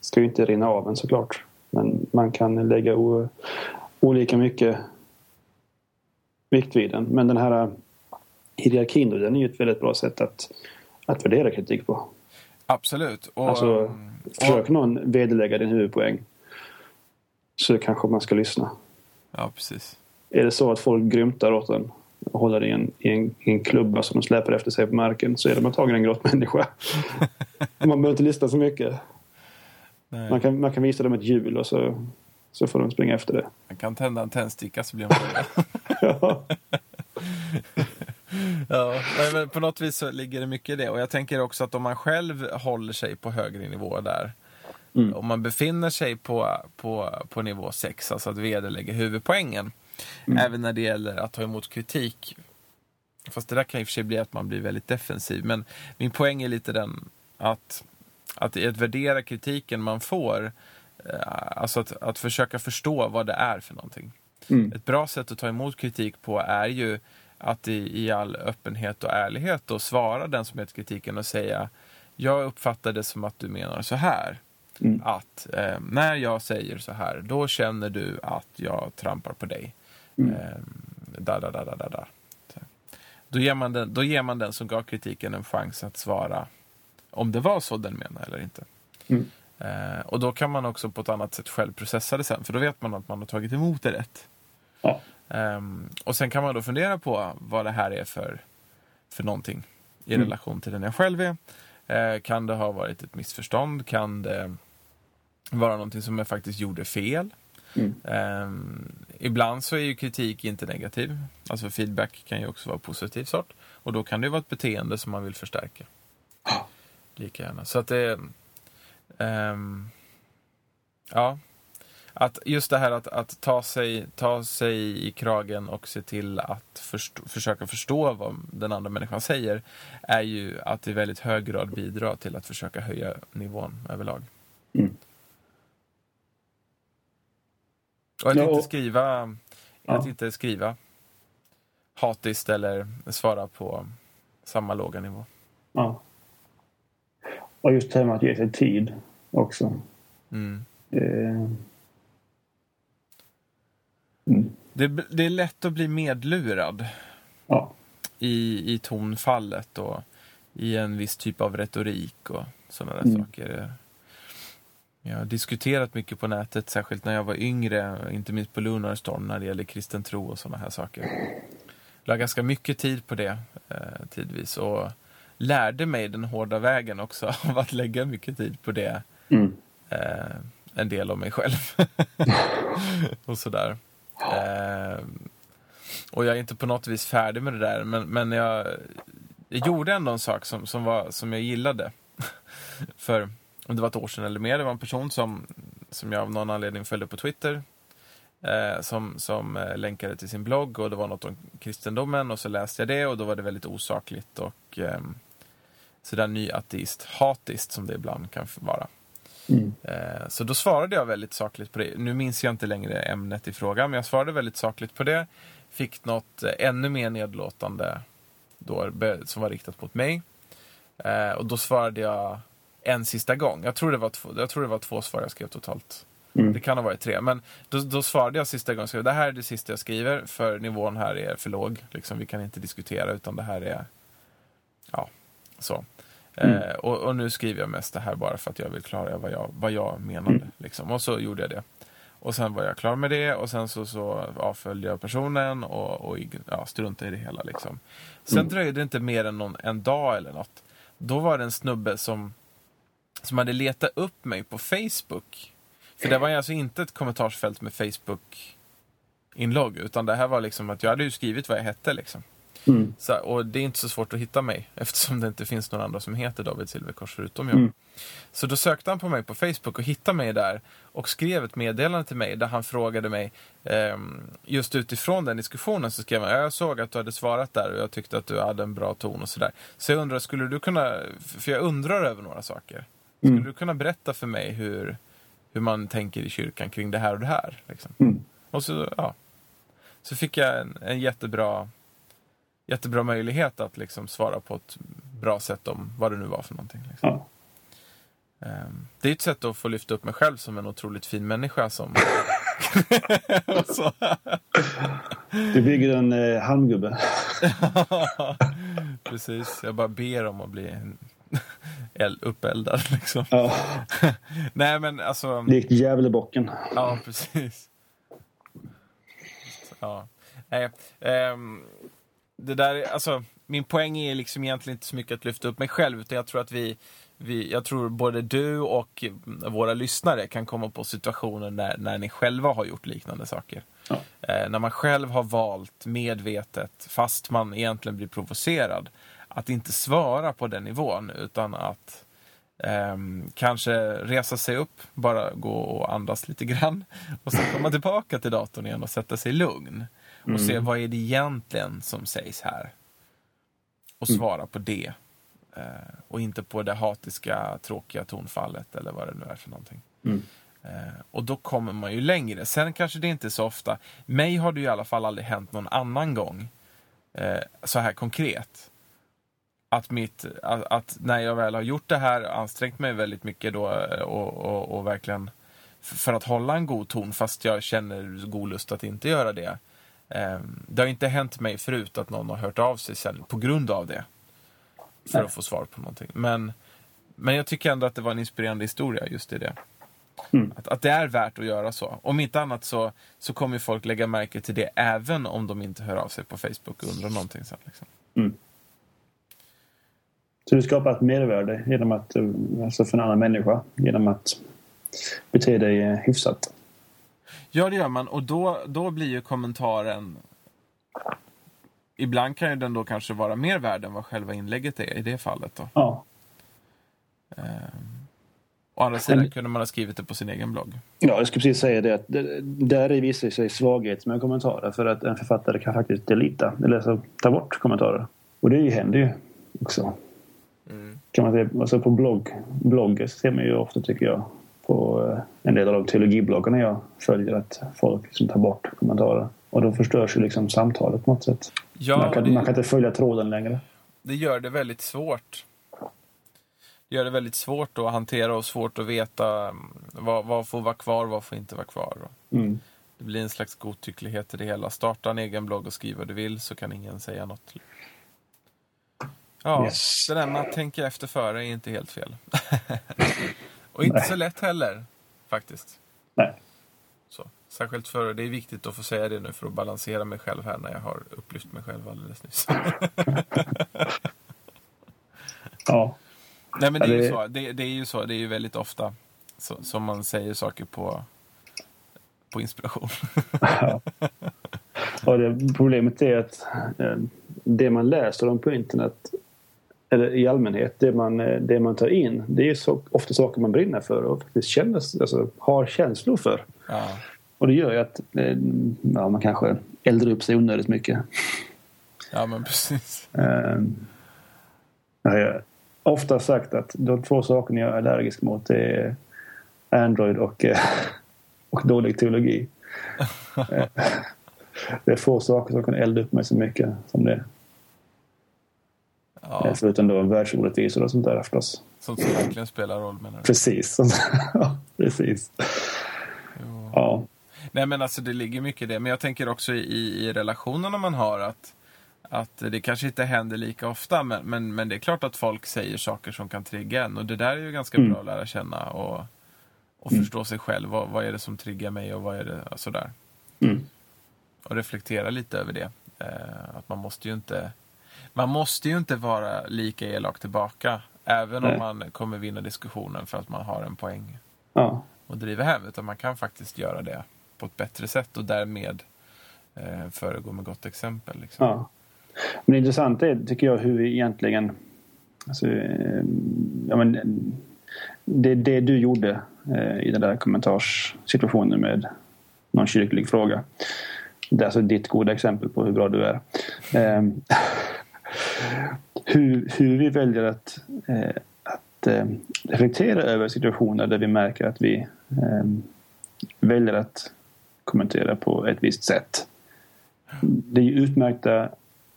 ska ju inte rinna av en såklart. Men man kan lägga olika mycket vikt vid den. Men den här hierarkin då, den är ju ett väldigt bra sätt att, att värdera kritik på. Absolut. Och, alltså, mm, försöker någon vederlägga din huvudpoäng så kanske man ska lyssna. Ja, precis. Är det så att folk grymtar åt en och håller i en, i en, i en klubba som de släpar efter sig på marken så är de antagligen en grottmänniska. man behöver inte lyssna så mycket. Man, kan, man kan visa dem ett hjul och så, så får de springa efter det. Man kan tända en tändsticka så blir man ja. ja, men på något vis så ligger det mycket i det. Och jag tänker också att om man själv håller sig på högre nivå där. Mm. Om man befinner sig på, på, på nivå 6, alltså att vederlägga huvudpoängen. Mm. Även när det gäller att ta emot kritik. Fast det där kan i och för sig bli att man blir väldigt defensiv. Men min poäng är lite den att, att, att värdera kritiken man får. Eh, alltså att, att försöka förstå vad det är för någonting. Mm. Ett bra sätt att ta emot kritik på är ju att i, i all öppenhet och ärlighet då svara den som heter kritiken och säga jag uppfattar det som att du menar så här. Mm. Att eh, när jag säger så här, då känner du att jag trampar på dig. Mm. Eh, da, da, da, da, da, da. Då, ger man den, då ger man den som gav kritiken en chans att svara om det var så den menar eller inte. Mm. Eh, och då kan man också på ett annat sätt själv processa det sen, för då vet man att man har tagit emot det rätt. Ja. Um, och sen kan man då fundera på vad det här är för, för någonting i mm. relation till den jag själv är. Uh, kan det ha varit ett missförstånd? Kan det vara någonting som jag faktiskt gjorde fel? Mm. Ibland så är ju kritik inte negativ. Alltså feedback kan ju också vara positiv sort. Och då kan det vara ett beteende som man vill förstärka. Lika gärna. Så att det... Um, ja, Att just det här att, att ta, sig, ta sig i kragen och se till att förstå, försöka förstå vad den andra människan säger är ju att i väldigt hög grad bidra till att försöka höja nivån överlag. Mm. Och att Ja, inte skriva att Ja. inte skriva hatiskt eller svara på samma låga nivå. Ja. Och just det här med att ge sig tid också. Mm. Eh, Mm. Det, det är lätt att bli medlurad Ja. i, i tonfallet och i en viss typ av retorik och sådana där Mm. saker. Jag har diskuterat mycket på nätet, särskilt när jag var yngre, inte minst på Lunarstorm, när det gäller kristen tro och sådana här saker. Jag la ganska mycket tid på det eh, tidvis och lärde mig den hårda vägen också av att lägga mycket tid på det. Mm. Eh, en del av mig själv. och sådär. Eh, och jag är inte på något vis färdig med det där, men, men jag, jag gjorde ändå en sak som, som, var, som jag gillade. För om det var ett år sedan eller mer, det var en person som, som jag av någon anledning följde på Twitter. Eh, som som eh, länkade till sin blogg och det var något om kristendomen och så läste jag det och då var det väldigt osakligt och eh, sådär nyateist, hatiskt som det ibland kan vara. Mm. Eh, Så då svarade jag väldigt sakligt på det. Nu minns jag inte längre ämnet i frågan, men jag svarade väldigt sakligt på det. Fick något eh, ännu mer nedlåtande då, som var riktat mot mig. Eh, Och då svarade jag en sista gång. Jag tror det var två, jag tror det var två svar jag skrev totalt. Mm. Det kan ha varit tre. Men då, då svarade jag sista gången. skrev, Det här är det sista jag skriver, för nivån här är för låg. Liksom, vi kan inte diskutera, utan det här är... Ja, så. Mm. Eh, och, och nu skriver jag mest det här bara för att jag vill klara vad jag, vad jag menade. Mm. Liksom. Och så gjorde jag det. Och sen var jag klar med det och sen så, så avföljde jag personen och, och ja, struntade i det hela. Liksom. Sen Mm. dröjde det inte mer än någon, en dag eller något. Då var det en snubbe som, som hade letat upp mig på Facebook. För det var ju alltså inte ett kommentarsfält med Facebook-inlogg, utan det här var liksom att jag hade ju skrivit vad jag hette. Liksom. Mm. Så, och det är inte så svårt att hitta mig eftersom det inte finns några andra som heter David Silverkors förutom jag. Mm. Så då sökte han på mig på Facebook och hittade mig där och skrev ett meddelande till mig där han frågade mig ehm, just utifrån den diskussionen så skrev han jag såg att du hade svarat där och jag tyckte att du hade en bra ton och sådär. Så jag undrar, skulle du kunna, för jag undrar över några saker. Skulle Mm. du kunna berätta för mig hur, hur man tänker i kyrkan kring det här och det här? Liksom? Mm. Och så, ja. Så fick jag en, en jättebra, jättebra möjlighet att liksom svara på ett bra sätt om vad det nu var för någonting. Liksom. Ja. Ehm, Det är ett sätt att få lyfta upp mig själv som en otroligt fin människa som... Du bygger en eh, handgubbe. precis, jag bara ber om att bli en- uppeldad liksom. Ja. Nej men alltså... Likt Gävlebocken. Ja, precis. Ja. Nej, ehm, det där, är- alltså, min poäng är liksom egentligen inte så mycket att lyfta upp mig själv, utan jag tror att vi, vi jag tror både du och våra lyssnare kan komma på situationer när, när ni själva har gjort liknande saker. Ja. Eh, när man själv har valt medvetet, fast man egentligen blir provocerad, att inte svara på den nivån, utan att Ehm, kanske resa sig upp, bara gå och andas lite grann och sen komma tillbaka till datorn igen och sätta sig lugn. Och se vad är det egentligen som sägs här. Och svara på det. Eh, och inte på det hatiska, tråkiga tonfallet eller vad det nu är för någonting. Mm. Eh, och då kommer man ju längre. Sen kanske det inte är så ofta. Mig har det ju i alla fall aldrig hänt någon annan gång. Eh, så här konkret att, mitt, att, att när jag väl har gjort det här, ansträngt mig väldigt mycket då eh, och, och, och verkligen för att hålla en god ton fast jag känner god lust att inte göra det. Eh, det har inte hänt mig förut att någon har hört av sig sen på grund av det. För att få svar på någonting. Men, men jag tycker ändå att det var en inspirerande historia just i det. Mm. Att, att det är värt att göra så. Om inte annat så, så kommer folk lägga märke till det även om de inte hör av sig på Facebook och undrar någonting sen. Liksom. Mm. Så du skapar ett mervärde genom att, eh, alltså för en annan människa genom att bete dig eh, hyfsat. Ja, det gör man. Och då, då blir ju kommentaren... Ibland kan ju den då kanske vara mer värd än vad själva inlägget är i det fallet. Då. Ja. Å andra sidan Men- kunde man ha skrivit det på sin egen blogg. Ja, jag skulle precis säga det att det- där är visar sig svaghet med kommentarer för att en författare kan faktiskt delita, eller alltså ta bort kommentarer. Och det händer ju också. Kan man säga, alltså på blogg, bloggar ser man ju ofta tycker jag på eh, en del av de teologibloggarna jag följer att folk liksom tar bort kommentarer. Och då förstörs ju liksom samtalet på något sätt. Ja, man, kan, det- man kan inte följa tråden längre. det gör det väldigt svårt. Det gör det väldigt svårt att hantera och svårt att veta mm, vad, vad får vara kvar, vad får inte vara kvar. Mm. Det blir en slags godtycklighet i det hela. Starta en egen blogg och skriv vad du vill så kan ingen säga något. Ja, Yes. det där med att tänka efter före är inte helt fel. och inte Nej. så lätt heller, faktiskt. Nej. Så. Särskilt för, det är viktigt att få säga det nu för att balansera mig själv här när jag har upplyft mig själv alldeles nyss. Ja. Nej men det är, ju så. Det, det är ju så. Det är ju väldigt ofta så, som man säger saker på, på inspiration. Ja. Och det, problemet är att eh, det man läser om på internet eller i allmänhet, det man, eh, det man tar in det är så, ofta saker man brinner för och faktiskt känner, alltså, har känslor för. Ja. Och det gör ju att eh, ja, man kanske eldar upp sig onödigt mycket. ja, men precis. Eh, jag har ofta sagt att de två sakerna jag är allergisk mot är Android och, eh, och dålig teologi. Det är få saker som kan elda upp mig så mycket som det. Ja, Eh, Förutom då världsorättvisor och sånt där förstås. sånt som verkligen spelar roll menar du? Precis. Precis. Jo. Ja. Nej men alltså det ligger mycket i det. Men jag tänker också i, i relationerna man har att, att det kanske inte händer lika ofta. Men, men, men det är klart att folk säger saker som kan trigga en. Och det där är ju ganska Mm. bra att lära känna och, och Mm. förstå sig själv. Vad, vad är det som triggar mig och vad är det sådär. Mm. Och reflektera lite över det. Eh, att man måste ju inte man måste ju inte vara lika elak tillbaka. Även Nej. om man kommer vinna diskussionen för att man har en poäng Ja. och driva hem. Utan man kan faktiskt göra det på ett bättre sätt och därmed eh, föregå med gott exempel. Liksom. Ja. Men det intressanta är, tycker jag, hur vi egentligen... Alltså, eh, ja, men, det, det du gjorde eh, i den där kommentarssituationen med någon kyrklig fråga. Det är alltså ditt goda exempel på hur bra du är. Hur, hur vi väljer att, eh, att eh, reflektera över situationer där vi märker att vi eh, väljer att kommentera på ett visst sätt det är ju utmärkta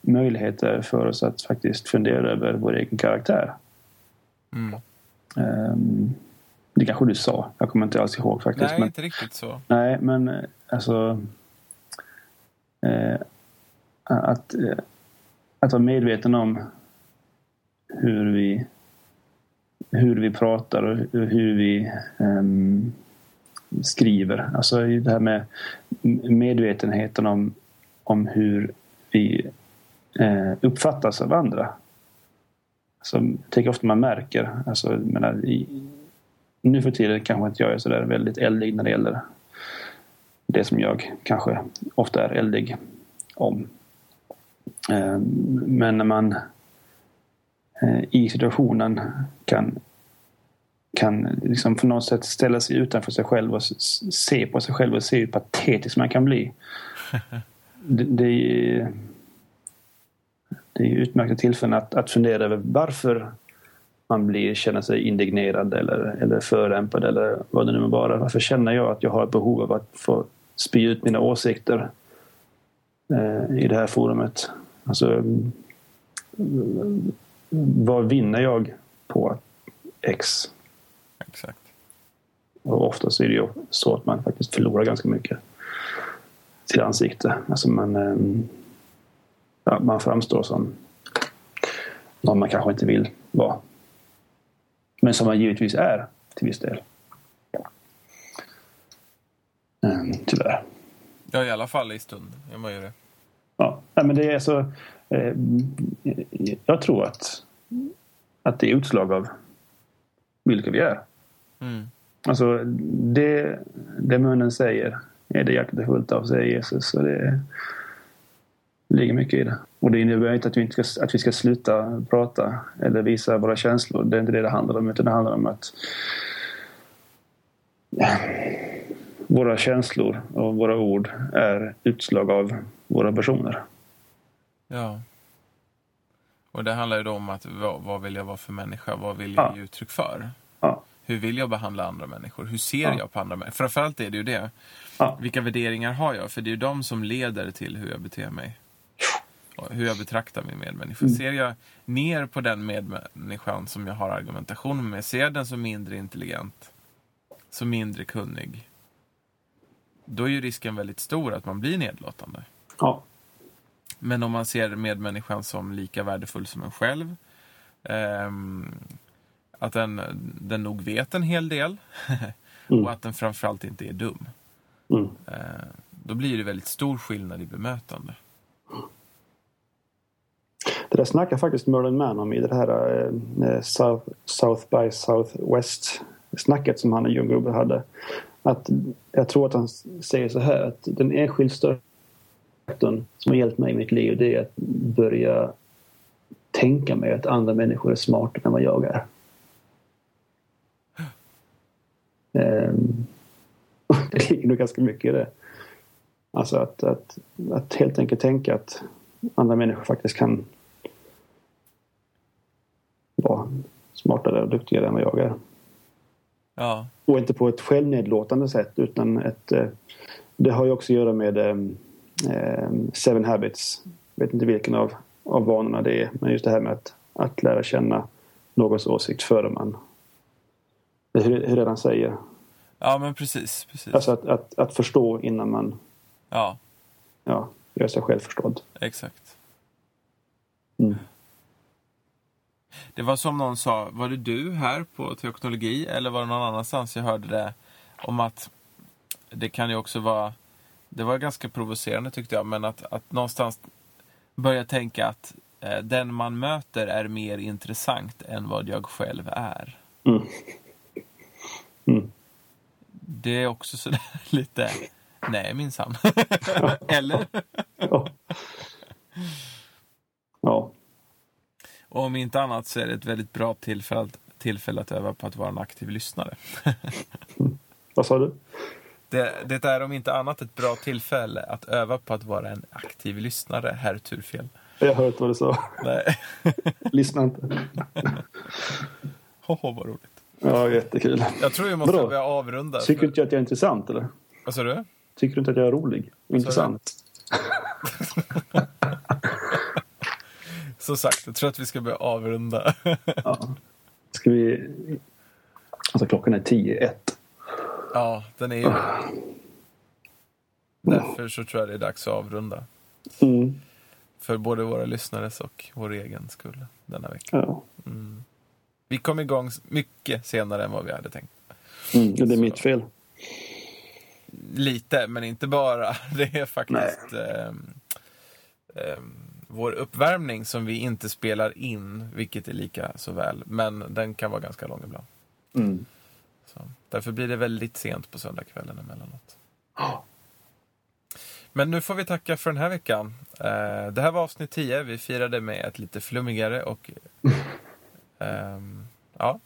möjligheter för oss att faktiskt fundera över vår egen karaktär. Mm. Ehm, det kanske du sa, jag kommer inte alls ihåg faktiskt. Nej, men, inte riktigt så. nej, men eh, alltså eh, att, eh, att vara medveten om hur vi hur vi pratar och hur- vi um, skriver. Alltså det här med medvetenheten om, om hur vi eh, uppfattas av andra. Alltså, jag tänker ofta man märker, alltså, jag menar, i, nu för tiden kanske inte jag är så där väldigt eldig när det gäller det som jag kanske ofta är eldig om. Eh, Men när man eh, i situationen kan kan liksom på något sätt ställa sig utanför sig själv och se på sig själv och se hur patetisk man kan bli. Det, det, är, det är utmärkta tillfällen att, att fundera över varför man blir, känner sig indignerad eller, eller förolämpad eller vad det nu må vara. Varför känner jag att jag har ett behov av att få spy ut mina åsikter eh, i det här forumet? Alltså, vad vinner jag på X? Exakt. Och oftast är det ju så att man faktiskt förlorar ganska mycket sitt ansikte. Alltså man, ehm, ja, man framstår som någon man kanske inte vill vara. Men som man givetvis är till viss del. Ehm, Tyvärr. Ja, i alla fall i stund är man ju det. Ja, nej, men det är så. Eh, jag tror att, att det är utslag av vilka vi är. Mm. Alltså det, det munnen säger är det hjärtat är fullt av, säger Jesus. Så det ligger mycket i det. Och det innebär inte att vi, inte ska, att vi ska sluta prata eller visa våra känslor. Det är inte det det handlar om. Utan det handlar om att våra känslor och våra ord är utslag av våra personer. Ja. Och det handlar ju då om att vad, vad vill jag vara för människa? Vad vill jag Ja. ge uttryck för? Ja. Hur vill jag behandla andra människor? Hur ser Ja. jag på andra människor? Framförallt är det ju det. Ja. Vilka värderingar har jag? För det är ju de som leder till hur jag beter mig. Och hur jag betraktar min medmänniska. Mm. Ser jag ner på den medmänniskan som jag har argumentation med? Ser jag den som mindre intelligent? Som mindre kunnig? Då är ju risken väldigt stor att man blir nedlåtande. Ja. Men om man ser medmänniskan som lika värdefull som en själv. ehm, att den, den nog vet en hel del. Mm. och att den framförallt inte är dum. Mm. Eh, då blir det väldigt stor skillnad i bemötande. Det där snackar faktiskt Merlin Mann om i det här eh, South, South by Southwest snacket som han och John Gruber hade. Att jag tror att han säger så här att den enskilt största faktorn som har hjälpt mig i mitt liv det är att börja tänka mig att andra människor är smartare än vad jag är. Ehm, det ligger nog ganska mycket i det. Alltså att, att, att helt enkelt tänka att andra människor faktiskt kan vara smartare och duktigare än vad jag är. Ja, Och inte på ett självnedlåtande sätt utan ett... eh, Det har ju också att göra med eh, eh, Seven Habits. Jag vet inte vilken av, av vanorna det är. Men just det här med att, att lära känna någons åsikt före man... Hur, hur han säger? ja men precis. precis. Alltså att, att, att förstå innan man Ja, ja, gör sig själv förstådd. exakt. Mm. Det var som någon sa, var det du här på teknologi eller var det någon annanstans jag hörde det om att det kan ju också vara, det var ganska provocerande tyckte jag, men att, att någonstans börja tänka att eh, den man möter är mer intressant än vad jag själv är. Mm. Mm. Det är också sådär lite, nej minsann. eller? Ja. ja. Och om inte annat så är det ett väldigt bra tillfälle, tillfälle att öva på att vara en aktiv lyssnare. Vad sa du? Det, det är om inte annat ett bra tillfälle att öva på att vara en aktiv lyssnare, herr Turfjell. Jag har hört vad du sa. Nej. Lyssna inte. Hoho, vad roligt. Ja, jättekul. Jag tror vi måste Vadå? börja avrunda. Tycker du för- inte att jag är intressant eller? Vad sa du? Tycker du inte att jag är rolig och intressant? Som sagt, jag tror att vi ska börja avrunda. Ja. Ska vi... Alltså klockan är tio ett. Ja, den är ju... Därför så tror jag det är dags att avrunda. Mm. För både våra lyssnares och vår egen skull denna vecka. Ja. Vi kom igång mycket senare än vad vi hade tänkt. Mm. Det är Så. mitt fel. Lite, men inte bara. Det är faktiskt ehm, ehm, vår uppvärmning som vi inte spelar in, vilket är lika så väl. Men den kan vara ganska lång ibland. Mm. Så, därför blir det väldigt sent på söndagskvällen emellanåt. Ja. Men nu får vi tacka för den här veckan. Eh, det här var avsnitt 10. Vi firade med ett lite flummigare och ehm, ja,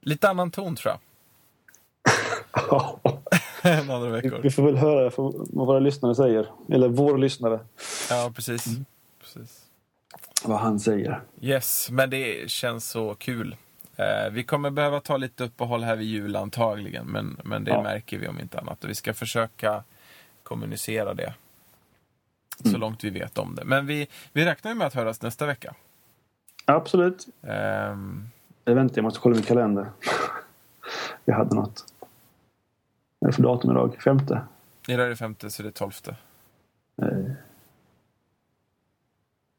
lite annan ton tror jag. än andra Vi veckor. vi får väl höra vad våra lyssnare säger. Eller vår lyssnare. Ja, precis. precis. Vad han säger. Yes, men det känns så kul. Eh, vi kommer behöva ta lite uppehåll här vid jul antagligen, men, men det Ja. märker vi om inte annat. Och vi ska försöka kommunicera det så Mm. långt vi vet om det. Men vi, vi räknar med att höras nästa vecka. Absolut. Ehm, Jag väntar, jag måste kolla min kalender. Jag hade något. Vad är det för datum idag? Femte? idag är det femte, så det är tolfte. Eh.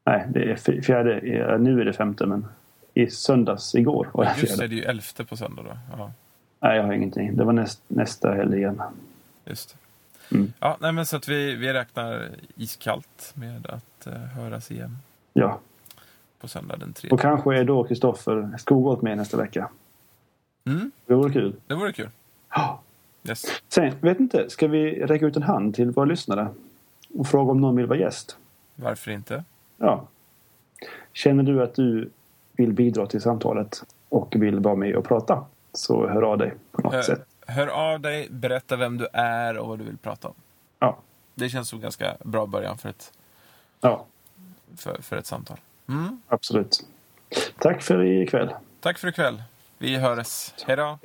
Nej, det är fjärde. Nu är det femte, men i söndags, igår var det Just det, det är ju elfte på söndag då. Ja, Nej, jag har ingenting. Det var näst, nästa helg igen. just. Mm. Ja, nej, men så att vi, vi räknar iskallt med att eh, höras igen Ja. på söndag den tredje. Och kanske är då Kristoffer Skogholt med nästa vecka. Mm, Det vore kul. det vore kul. Ja. Yes. Sen, vet inte, ska vi räcka ut en hand till våra lyssnare? Och fråga om någon vill vara gäst? Varför inte? Ja. Känner du att du vill bidra till samtalet och vill vara med och prata? Så hör av dig på något Eh, sätt. hör av dig, berätta vem du är och vad du vill prata om. Ja. Det känns som en ganska bra början för ett, Ja, för, för ett samtal. Mm. absolut. Tack för ikväll. Tack för ikväll. Vi hörs. Hej då.